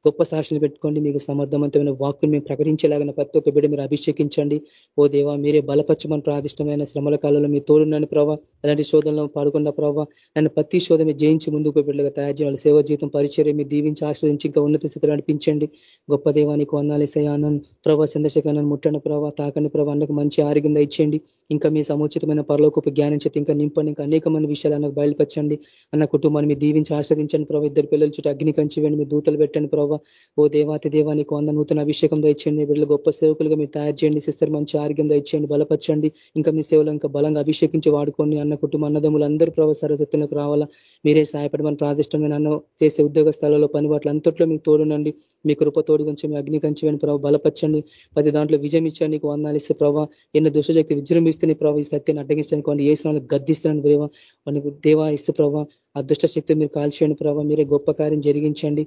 గొప్ప సాక్షులు పెట్టుకోండి మీకు సమర్థవంతమైన వాక్కుని మేము ప్రకటించేలాగిన ప్రతి ఒక్క బిడ్డ మీరు అభిషేకించండి. ఓ దేవా మీరే బలపరచమని ప్రాదిష్టమైన శ్రమల కాలంలో మీ తోడున్నాను ప్రభావ అలాంటి శోధనలో పాడుకున్న ప్రభావ నన్ను ప్రతి శోధ మీరు జయించి ముందుకు బిడ్డగా తయారు చేయాలి. సేవ జీవితం పరిచయం మీరు దీవించి ఆశ్రదించి ఇంకా ఉన్నత స్థితిలో నడిపించండి. గొప్ప దేవానికి వందాలి సయానం ప్రభా చంద్రశేఖరను ముట్టండి ప్రభావ తాకండి ప్రభావ అన్నకు మంచి ఆరోగ్యం ఇచ్చేయండి ఇంకా మీ సముచితమైన పరలోకపు జ్ఞానం చేతి ఇంకా నింపండి. ఇంకా అనేకమైన విషయాలు అన్నకు బయలుపరచండి. అన్న కుటుంబాన్ని మీరు దీవించి ఆస్వాదించండి ప్రభావ ఇద్దరు పిల్లలు చుట్టూ అగ్ని కంచివేయండి మీ దూతలు పెట్టండి ప్రభావ ఓ దేవాతి దేవానికి వంద నూతన అభిషేకం దయచేయండి. వీళ్ళు గొప్ప సేవకులుగా మీరు తయారు చేయండి. సిస్టర్ మంచి ఆరోగ్యం దయచేయండి. బలపరచండి. ఇంకా మీ సేవలు ఇంకా బలంగా అభిషేకించి వాడుకోండి. అన్న కుటుంబ అన్నదమ్ములు అందరూ ప్రభావ సరస్వతులకు రావాలా. మీరే సహాయపడమని ప్రాదిష్టమైన అన్న చేసే ఉద్యోగ స్థలాల్లో పనిబాట్లు అంతట్లో మీకు తోడునండి మీ కృప తోడు గురించి మీ అగ్ని కంచివేయండి ప్రభావ బలపరచండి. పది దాంట్లో విజయం ఇచ్చాను నీకు వందాలిస్తే ప్రభావ ఎన్నో దుష్టశక్తి విజృంభిస్తే ప్రభావ ఈ సత్యాన్ని అడ్డగించడానికి ఏ స్నాలు గద్దిస్తున్నాను ప్రేమ మనకు దేవా ఇస్తు ప్రభావ అదృష్ట శక్తి మీరు కాల్చేయండి ప్రభావ మీరే గొప్ప కార్యం జరిగించండి.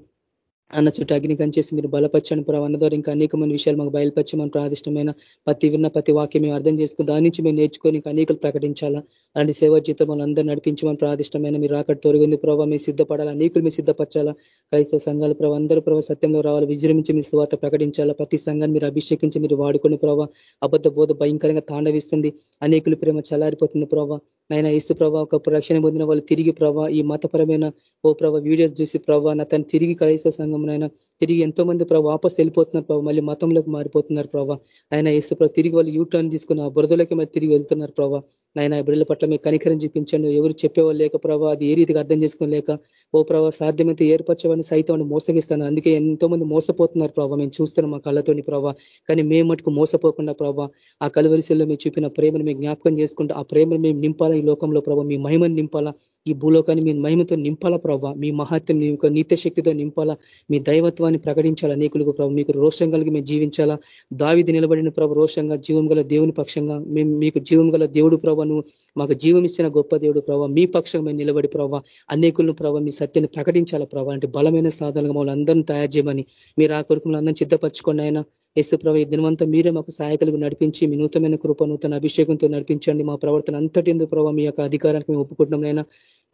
అన్న చుట్టూ అగ్ని కంచేసి మీరు బలపరచండి ప్రభావ అన్న ద్వారా ఇంకా అనేకమైన విషయాలు మాకు బయలుపరచమని ప్రాదిష్టమైన ప్రతి విన్న ప్రతి వాక్యం మేము అర్థం చేసుకుని దాని నుంచి మేము నేర్చుకొని ఇంకా అనేకలు ప్రకటించాలా? అలాంటి సేవా జీతం మనం అందరూ నడిపించమని ప్రాదిష్టమైన మీరు రాకటి తొలగింది ప్రభావ మీరు సిద్ధపడాలా? అనేకులు మీరు సిద్ధపరచాలా? క్రైస్తవ సంఘాలు ప్రభావ అందరూ ప్రభావ సత్యంలో రావాలి విజృంభించి మీ సువాత ప్రకటించాలా? ప్రతి సంఘాన్ని మీరు అభిషేకించి మీరు వాడుకుని ప్రభావ అబద్ధ బోధ భయంకరంగా తాండవిస్తుంది. అనేకులు ప్రేమ చలారిపోతుంది ప్రభావ నైనా ఇస్తు ప్రభావ ఒక రక్షణ పొందిన వాళ్ళు తిరిగి ప్రభావ ఈ మతపరమైన ఓ ప్రభావ వీడియోస్ చూసి ప్రభావ నా తను తిరిగి క్రైస్తవ సంఘంనైనా తిరిగి ఎంతో మంది ప్రభావ వాపస్ వెళ్ళిపోతున్నారు ప్రభావ మళ్ళీ మతంలోకి మారిపోతున్నారు ప్రభావ ఆయన ఇస్తు ప్రభావ తిరిగి వాళ్ళు యూటర్న్ తీసుకుని ఆ బురదలోకి మరి తిరిగి వెళ్తున్నారు ప్రభావ నాయన బిడ్డల పట్ల మీరు కనికరం చూపించండి. ఎవరు చెప్పేవాళ్ళు లేక ప్రభావ అది ఏ రీతిగా అర్థం చేసుకోలేక ఓ ప్రభావ సాధ్యమైతే ఏర్పరచవని సైతం మోసగిస్తాను. అందుకే ఎంతో మంది మోసపోతున్నారు ప్రభావ మేము చూస్తున్నాం మా కళ్ళతోని ప్రభావ కానీ మేము మటుకు మోసపోకుండా ప్రభావ ఆ కలువరిశల్లో మీరు చూపిన ప్రేమను మేము జ్ఞాపకం చేసుకుంటూ ఆ ప్రేమను మేము నింపాలా ఈ లోకంలో ప్రభావ మీ మహిమను నింపాలా? ఈ భూలోకాన్ని మీ మహిమతో నింపాలా ప్రభావ మీ మహత్యం మీ యొక్క నిత్య శక్తితో నింపాలా? మీ దైవత్వాన్ని ప్రకటించాలా? నీకులకు ప్రభు మీకు రోషం కలిగి మేము జీవించాలా? దావిది నిలబడిన ప్రభు రోషంగా జీవం గల దేవుని పక్షంగా మేము మీకు జీవం గల దేవుడు ప్రభను మాకు జీవం ఇచ్చిన గొప్ప దేవుడు ప్రభావ మీ పక్షంగా మేము నిలబడి ప్రభావ అనేకులను ప్రభావ మీ సత్యాన్ని ప్రకటించాలా ప్రభావ అంటే బలమైన సాధనగా మమ్మల్ని అందరినీ తయారు చేయమని మీరు ఆ కొరకు అందరినీ సిద్ధపరచుకోండి ఆయన. ఎస్తు ప్రభావ ఈ దినవంతా మీరే మాకు సహాయకులకు నడిపించి మీ నూతనమైన కృప నూతన అభిషేకంతో నడిపించండి. మా ప్రవర్తన అంతటి ఎందుకు ప్రభావ మీ యొక్క అధికారానికి మేము ఒప్పుకుంటున్నాం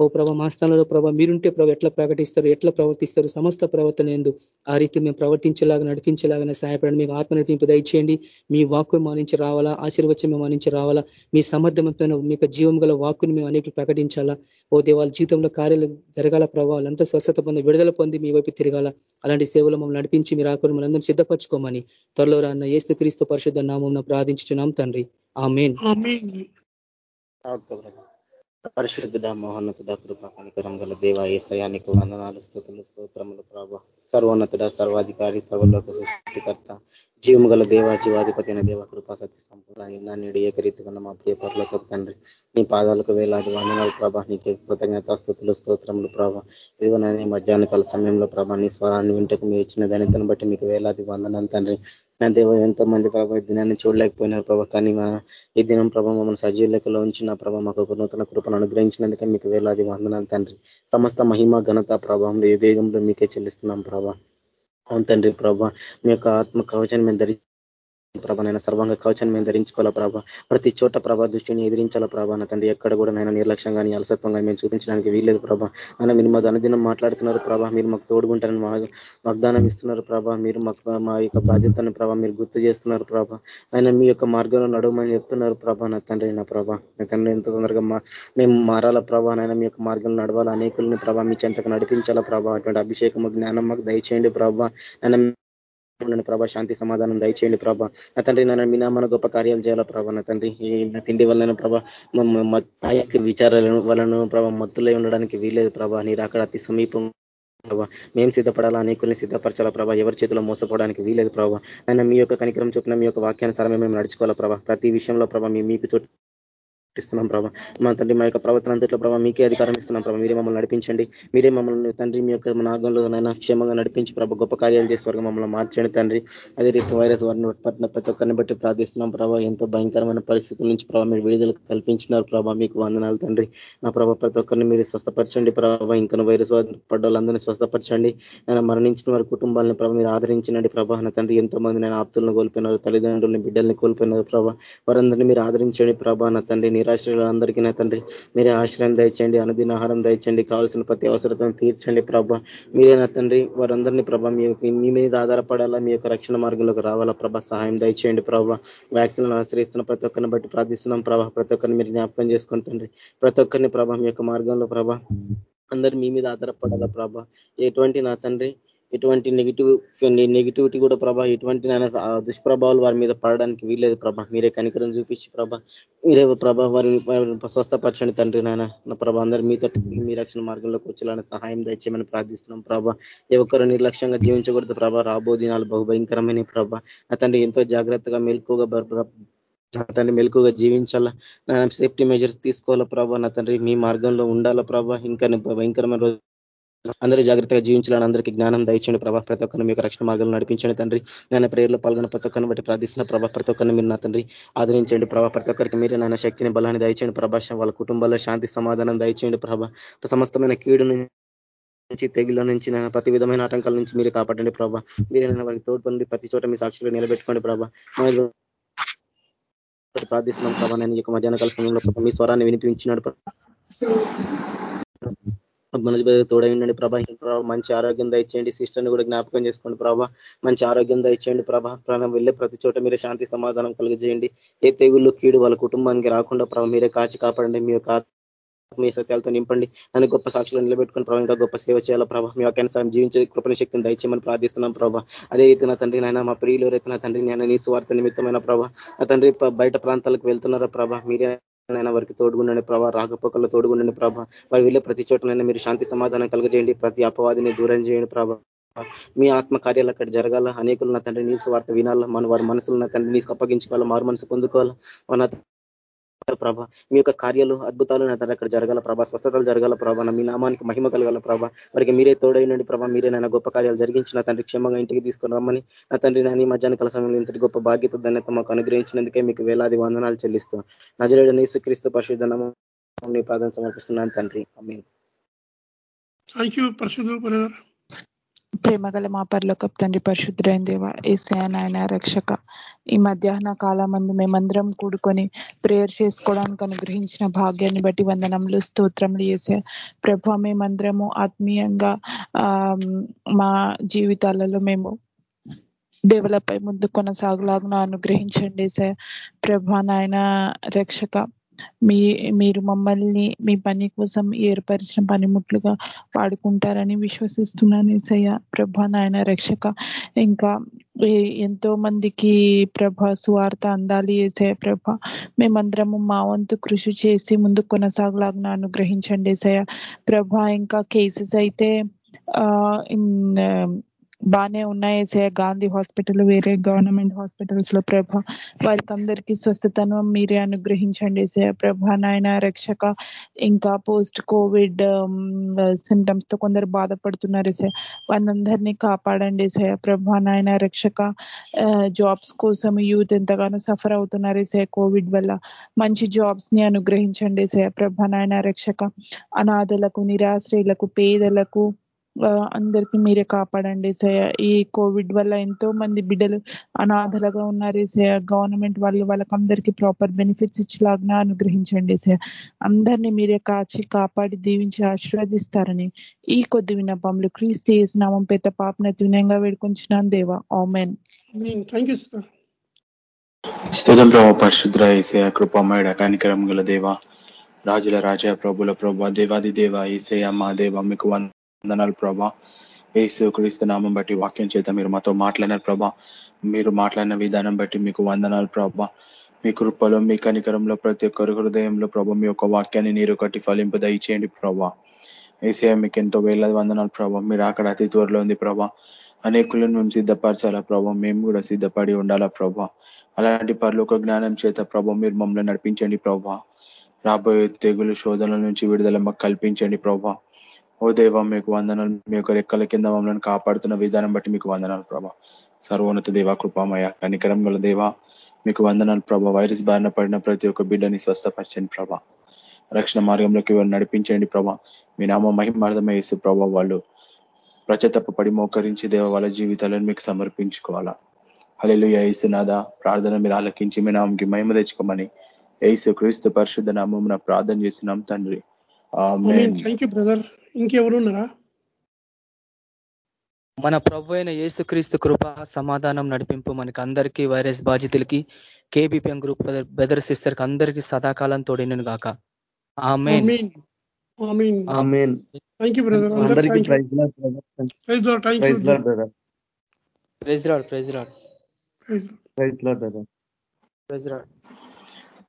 ఓ ప్రభావ మా స్థానంలో ప్రభావ మీరుంటే ప్రభావ ఎట్లా ప్రకటిస్తారు ఎట్లా ప్రవర్తిస్తారు సమస్త ప్రవర్తన ఎందు ఆ రీతి మేము ప్రవర్తించేలాగా నడిపించేలాగా సహాయపడండి. మీకు ఆత్మ నడిపింపు దయచేయండి. మీ వాక్కును మా నుంచి రావాలా ఆశీర్వచం మా నుంచి రావాలా మీ సమర్థవంతమైన మీకు జీవం గల వాక్కుని మేము అనేక ప్రకటించాలా. ఓ దేవాల జీవితంలో కార్యాలు జరగాల ప్రభావాలు అంతా స్వస్థత పొంది విడుదల పొంది మీ వైపు తిరగాల. అలాంటి సేవలు మమ్మల్ని నడిపించి మీరు ఆకులు మనందరం సిద్ధపరచుకోమని త్వరలో రాన్న ఏసు క్రీస్తు పరిశుద్ధ నామం ప్రార్థించున్నాం తండ్రి. ఆ మెయిన్ పరిశుద్ధుడ మహోన్నతుడ కృప కనికరం గల దేవ ఏసయానికి వందనాలు స్థుతులు స్తోత్రములు ప్రభ. సర్వోన్నతుడ సర్వాధికారి సర్వలోక సృష్టికర్త జీవము గల దేవ జీవాధిపతి అయిన దేవ కృపా సత్య సంపూర్ణ నేడు ఏకరీతిగా మా ప్రియ పరులకు తండ్రి నీ పాదాలకు వేలాది వందనాలు ప్రభా నీకే కృతజ్ఞత స్థుతులు స్తోత్రములు ప్రభా. ఇదిగో నేను మధ్యాహ్న కాల సమయంలో ప్రభా నీ స్వరాన్ని వింటకు మీ ఇచ్చిన దానితను బట్టి మీకు వేలాది వందనాలు తండ్రి. నా దేవ ఎంతో మంది ప్రభా దినాన్ని చూడలేకపోయినారు ప్రభా కానీ ఈ దినం ప్రభా మమ్మల్ని సజీవ లెక్కలో ఉంచిన ప్రభా మాకు నూతన కృపను అనుగ్రహించినందుకే మీకు వేలాది వందనాలు తండ్రి. సమస్త మహిమ ఘనత ప్రభావంలో ఏ వేగంలో మీకే చెల్లిస్తున్నాం ప్రభా. అవును తండ్రి ప్రభా మీ యొక్క ఆత్మ కవచం మేము ధరి ప్రభా నైనా సర్వంగ కవచాన్ని మేము ధరించుకోవాలా ప్రభా? ప్రతి చోట ప్రభా దృష్టిని ఎదిరించాలా ప్రభా? నా తండ్రి ఎక్కడ కూడా నైనా నిర్లక్ష్యం కానీ అలసత్వం కానీ మేము చూపించడానికి వీల్లేదు ప్రభ. ఆయన మీరు మా అనుదినం మాట్లాడుతున్నారు ప్రభా. మీరు మాకు తోడుకుంటారని మా వాగ్దానం ఇస్తున్నారు ప్రభా. మీరు మాకు మా యొక్క బాధ్యతను ప్రభా మీరు గుర్తు చేస్తున్నారు ప్రభా. ఆయన మీ యొక్క మార్గంలో నడవమని చెప్తున్నారు ప్రభా నా తండ్రి నా ప్రభా. నా తండ్రి ఎంత తొందరగా మా మేము మారాల ప్రభా? నాయన మీ యొక్క మార్గంలో నడవాలా? అనేకుల్ని ప్రభా మీ చెంతకు నడిపించాలా ప్రభా? అటువంటి అభిషేకము జ్ఞానం మాకు దయచేయండి ప్రభా. ఆయన ఉండండి ప్రభా శాంతి సమాధానం దయచేయండి ప్రభా. నా తండ్రి నన్ను మీ నామన గొప్ప కార్యాలు చేయాలా ప్రభా నా తండ్రి. నా తిండి వలన ప్రభా ఆ యొక్క విచారాలను వలన ప్రభా మత్తులై ఉండడానికి వీల్లేదు ప్రభా. నీరు అక్కడ అతి సమీపం ప్రభా. మేము సిద్ధపడాలా అనేకుల్ని సిద్ధపరచాలా ప్రభా. ఎవరి చేతిలో మోసపోవడానికి వీలేదు ప్రభా. ఆయన మీ యొక్క కనికరం చొప్పున మీ యొక్క వాక్యానుసారమే మేము నడుచుకోవాలా ప్రభా. ప్రతి విషయంలో ప్రభా మీకు చోటు ఇస్తున్నాం ప్రభా. మా తండ్రి మా యొక్క ప్రవర్తన అంతట్లో ప్రభావ మీకే అధికారం ఇస్తున్నాం ప్రభావ మీరే మమ్మల్ని నడిపించండి. మీరే మమ్మల్ని తండ్రి మీ యొక్క మార్గంలో నైనా క్షేమంగా నడిపించి ప్రభావ గొప్ప కార్యాలు చేసే వరకు మమ్మల్ని మార్చండి తండ్రి. అదే రీతి వైరస్ వారిని పట్టిన ప్రతి ఒక్కరిని బట్టి ప్రార్థిస్తున్నాం ప్రభావ ఎంతో భయంకరమైన పరిస్థితుల నుంచి ప్రభావ మీరు విడుదల కల్పించినారు ప్రభావ మీకు వందనాలు తండ్రి. నా ప్రభావ ప్రతి ఒక్కరిని మీరు స్వస్థపరచండి ప్రభావ ఇంకా వైరస్ పడ్డ వాళ్ళందరినీ స్వస్థపరచండి. ఆయన మరణించిన వారి కుటుంబాలను ప్రభావ మీరు ఆదరించినండి ప్రభావ నా తండ్రి ఎంతో మంది నేను ఆప్తులను కోల్పోయినారు తల్లిదండ్రులని బిడ్డల్ని కోల్పోయినారు ప్రభావ వారందరినీ మీరు ఆదరించండి ప్రభా. నా తండ్రి నిరాశ్రయులందరికీ నా తండ్రి మీరే ఆశ్రయం దయచండి అనుదిన ఆహారం దయచండి కావాల్సిన ప్రతి అవసరతను తీర్చండి ప్రభ. మీరే నా తండ్రి వారందరినీ ప్రభ మీ మీద ఆధారపడాలా మీ యొక్క రక్షణ మార్గంలోకి రావాలా ప్రభ. సహాయం దయచేయండి ప్రభ. వ్యాక్సిన్లను ఆశ్రయిస్తున్న ప్రతి ఒక్కరిని బట్టి ప్రార్థిస్తున్నాం ప్రభ. ప్రతి ఒక్కరిని మీరు జ్ఞాపకం చేసుకుని తండ్రి ప్రతి ఒక్కరిని ప్రభ మీ యొక్క మార్గంలో ప్రభ అందరు మీ మీద ఆధారపడాలా ప్రభ. ఎటువంటి నా తండ్రి ఎటువంటి నెగిటివ్ నెగిటివిటీ కూడా ప్రభా ఎటువంటి దుష్ప్రభావాలు వారి మీద పడడానికి వీల్లేదు ప్రభా. మీరే కనికరం చూపించి ప్రభా మీరే ప్రభా వారిని స్వస్థపరచండి తండ్రి నాయన. నా ప్రభా అందరూ మీతో మీ రక్షణ మార్గంలోకి వచ్చేలానే సహాయం దయచేయమని ప్రార్థిస్తున్నాం ప్రభా. ఎవరు నిర్లక్ష్యంగా జీవించకూడదు ప్రభా. రాబో దినాలు బహుభయంకరమైన ప్రభా. నా తండ్రి ఎంతో జాగ్రత్తగా మెలుకుగా నా తండ్రి మెలకుగా జీవించాలా. సేఫ్టీ మెజర్స్ తీసుకోవాలా ప్రభా. నా తండ్రి మీ మార్గంలో ఉండాలా ప్రభా. ఇంకా భయంకరమైన రోజు అందరూ జాగ్రత్తగా జీవించాలని అందరికీ జ్ఞానం దయచండి ప్రభా ప్రతి ఒక్కరిని మీకు రక్షణ మార్గాలు నడిపించండి తండ్రి. నేను ప్రేయర్లో పాల్గొన్న ప్రతి ఒక్కరిని బట్టి ప్రార్థిస్తున్న. ప్రభా ప్రతి ఒక్కరిని మీరు నా తండ్రి ఆదరించండి. ప్రభా ప్రతి ఒక్కరికి మీరే నాయన శక్తిని బలాన్ని దయచేయండి. ప్రభా వాళ్ళ కుటుంబాల్లో శాంతి సమాధానం దయచేయండి. ప్రభా సమస్తమైన కీడు నుంచి తెగుల నుంచి ప్రతి విధమైన ఆటంకాల నుంచి మీరు కాపాడండి. ప్రభా మీరే వారికి తోడ్పండి ప్రతి చోట మీ సాక్షులు నిలబెట్టుకోండి. ప్రభా ప్రార్థిస్తున్నాం. ప్రభా నేను ఈ యొక్క మధ్యాహ్న కాల సమయంలో మీ స్వరాన్ని వినిపించినాడు. మనసు తోడైండండి ప్రభా. ప్రభావ మంచి ఆరోగ్యం దయచేయండి. సిస్టర్ని కూడా జ్ఞాపకం చేసుకోండి ప్రభా. మంచి ఆరోగ్యం దయచేయండి ప్రభా. ప్రాణం వెళ్ళే ప్రతి చోట మీరే శాంతి సమాధానం కలిగజేయండి. ఏ తెగుళ్ళు కీడు వాళ్ళ కుటుంబానికి రాకుండా ప్రభావ మీరే కాచి కాపాడండి. మీ యొక్క మీ సత్యాలతో నింపండి. నన్ను గొప్ప సాక్షులు నిలబెట్టుకుని ప్రభావ ఇంకా గొప్ప సేవ చేయాల ప్రభావ మీ యొక్క జీవించే కృపణ శక్తిని దయచేయమని ప్రార్థిస్తున్నాం ప్రభావ అదే రీతి నా తండ్రి నాయన మా ప్రియులు రైతు నా తండ్రి నేను నీ స్వార్థ నిమిత్తమైన ప్రభావ నా తండ్రి బయట ప్రాంతాలకు వెళ్తున్నారా ప్రభా? మీరే నైనా వారికి తోడుగుండండి ప్రభా. రాకపోకల్లో తోడుగుండండి ప్రభా. వారి వెళ్ళే ప్రతి చోటనైనా మీరు శాంతి సమాధానం కలగజేయండి. ప్రతి అపవాదిని దూరం చేయండి ప్రభా. మీ ఆత్మ కార్యాలు అక్కడ జరగాల. అనేకులు నా తండ్రి నీసు వార్త వినాలా. మన వారి మనసులు నా తండ్రి నీకు అప్పగించుకోవాలా మారు మనసు పొందుకోవాలా. మన ప్రభ. మీ యొక్క కార్యాలు అద్భుతాలు నా తండ్రి అక్కడ జరగాల ప్రభా. స్వస్థతలు జరగాల ప్రభా. మీ నామానికి మహిమ కలగాల ప్రభా. వారికి మీరే తోడైనండి ప్రభా. మీరే నాయన గొప్ప కార్యాలు జరిగించిన తండ్రి క్షేమంగా ఇంటికి తీసుకుని రమ్మని నా తండ్రి నాని మధ్యాహ్న కల సమయంలో ఇంతటి గొప్ప బాధ్యత ధన్యత మాకు అనుగ్రహించినందుకే మీకు వేలాది వందనాలు చెల్లిస్తూ నజరేడు నీసుక్రీస్తు పరిశుద్ధనము మీ ప్రార్థన సమర్పిస్తున్నాను తండ్రి. థ్యాంక్ యూ పరిశుద్ధ ప్రేమగల మా పర్లోక తండ్రి పరిశుద్ధుడైన దేవ ఏసయ నాయన రక్షక. ఈ మధ్యాహ్న కాలమందు మేమందరం కూడుకొని ప్రేయర్ చేసుకోవడానికి అనుగ్రహించిన భాగ్యాన్ని బట్టి వందనములు స్తోత్రములు చేసే ప్రభు మేమందరము ఆత్మీయంగా మా జీవితాలలో మేము దేవులపై ముందు కొనసాగులాగా అనుగ్రహించండి సార్ ప్రభా నాయన రక్షక. మీ మీరు మమ్మల్ని మీ పని కోసం ఏర్పరిచిన పనిముట్లుగా వాడుకుంటారని విశ్వసిస్తున్నాను ఈసయ్య ప్రభ నాయన రక్షక. ఇంకా ఎంతో మందికి ప్రభ సువార్త అందాలి ఏసయ ప్రభ. మేమందరము మా వంతు కృషి చేసి ముందు కొనసాగలాగా అనుగ్రహించండి ఏసయ ప్రభ. ఇంకా కేసెస్ అయితే బాగానే ఉన్నాయి. ఏసయ గాంధీ హాస్పిటల్ వేరే గవర్నమెంట్ హాస్పిటల్స్లో ప్రభ. వారికి అందరికీ స్వస్థతను మీరే అనుగ్రహించండి ఏసయ ప్రభ. నాయన రక్షక ఇంకా పోస్ట్ కోవిడ్ సింటమ్స్తో కొందరు బాధపడుతున్నారు ఏసయ వాళ్ళందరినీ కాపాడండి ఏసయ ప్రభ. నాయన రక్షక జాబ్స్ కోసం యూత్ ఎంతగానో సఫర్ అవుతున్నారు ఏసయ కోవిడ్ వల్ల. మంచి జాబ్స్ని అనుగ్రహించండి ఏసయ ప్రభ. నాయన రక్షక అనాథలకు నిరాశ్రయులకు పేదలకు అందరికీ మీరే కాపాడండి సయ ఈ కోవిడ్ వల్ల ఎంతో మంది బిడ్డలు అనాథలుగా ఉన్నారు సయ గవర్నమెంట్ వాళ్ళు వాళ్ళకి అందరికీ ప్రాపర్ బెనిఫిట్స్ ఇచ్చేలాగా అనుగ్రహించండి సయ అందరినీ మీరే కాచి కాపాడి దీవించి ఆశీర్వదిస్తారని ఈ కొద్ది విన్నపములు క్రీస్తు నామం పెద్ద పాపన వినయంగా వేడుకొంచున్నాను దేవా. ఆమెన్. థ్యాంక్ యూ సార్ స్థుతం ప్రభావ పరిశుద్ర ఏసయ కృపమేడ కనికరం గల దేవ. రాజుల రాజా ప్రభుల ప్రభా దేవాది దేవ ఏసయ మా దేవ మీకు వందనాలు ప్రభా. ఏసు క్రీస్తు నామం బట్టి వాక్యం చేత మీరు మాతో మాట్లాడినారు ప్రభా. మీరు మాట్లాడిన విధానం బట్టి మీకు వందనాలు ప్రభా. మీ కృపలో మీ కనికరంలో ప్రతి ఒక్కరి హృదయంలో ప్రభా మీ యొక్క వాక్యాన్ని నీరు కట్టి ఫలింపు దయచేయండి ప్రభా. ఏసీఐ మీకు ఎంతో వేల వందనాలు ప్రభా. మీరు అక్కడ అతి త్వరలో ఉంది ప్రభా. అనేకులను మేము సిద్ధపరచాలా ప్రభా. మేము కూడా సిద్ధపడి ఉండాలా ప్రభా. అలాంటి పరలోక జ్ఞానం చేత ప్రభా మీరు మమ్మల్ని నడిపించండి ప్రభా. రాబోయే తెగులు శోధనల నుంచి విడుదల మాకు కల్పించండి ప్రభా. ఓ దేవ మీకు వందనాలు. మీ యొక్క రెక్కల కింద మమ్మల్ని కాపాడుతున్న విధానం బట్టి మీకు వందనాలు ప్రభా. సర్వోన్నత దేవ కృపామయ కనికరం గల దేవ మీకు వందనాలు ప్రభా. వైరస్ బారిన పడిన ప్రతి ఒక్క బిడ్డని స్వస్థపరచండి ప్రభా. రక్షణ మార్గంలోకి వారు నడిపించండి ప్రభా. మీ నామ మహిమార్థమై యేసు ప్రభా వాళ్ళు ప్రచతప్పపడి మోకరించి దేవ వాళ్ళ జీవితాలను మీకు సమర్పించుకోవాలా. హలెలు యేసునాథ. ప్రార్థన మీరు ఆలకించి మీ నామంకి మహిమ తెచ్చుకోమని యేసు క్రీస్తు పరిశుద్ధ నామం ప్రార్థన చేస్తున్నాం తండ్రి. థ్యాంక్ యూ బ్రదర్ ఇంకెవరు ఉన్నారా మన ప్రభు అయిన యేసుక్రీస్తు కృప సమాధానం నడిపింపు మనకి అందరికీ వైరస్ బాధితులకి కేబిపిఎం గ్రూప్ బెదర్ సిస్టర్కి అందరికీ సదాకాలం తోడినను గాక. ఆమె బ్రదర్. బ్రదర్. బ్రదర్ రాడ్ రాడ్ బ్రదర్. Praise rod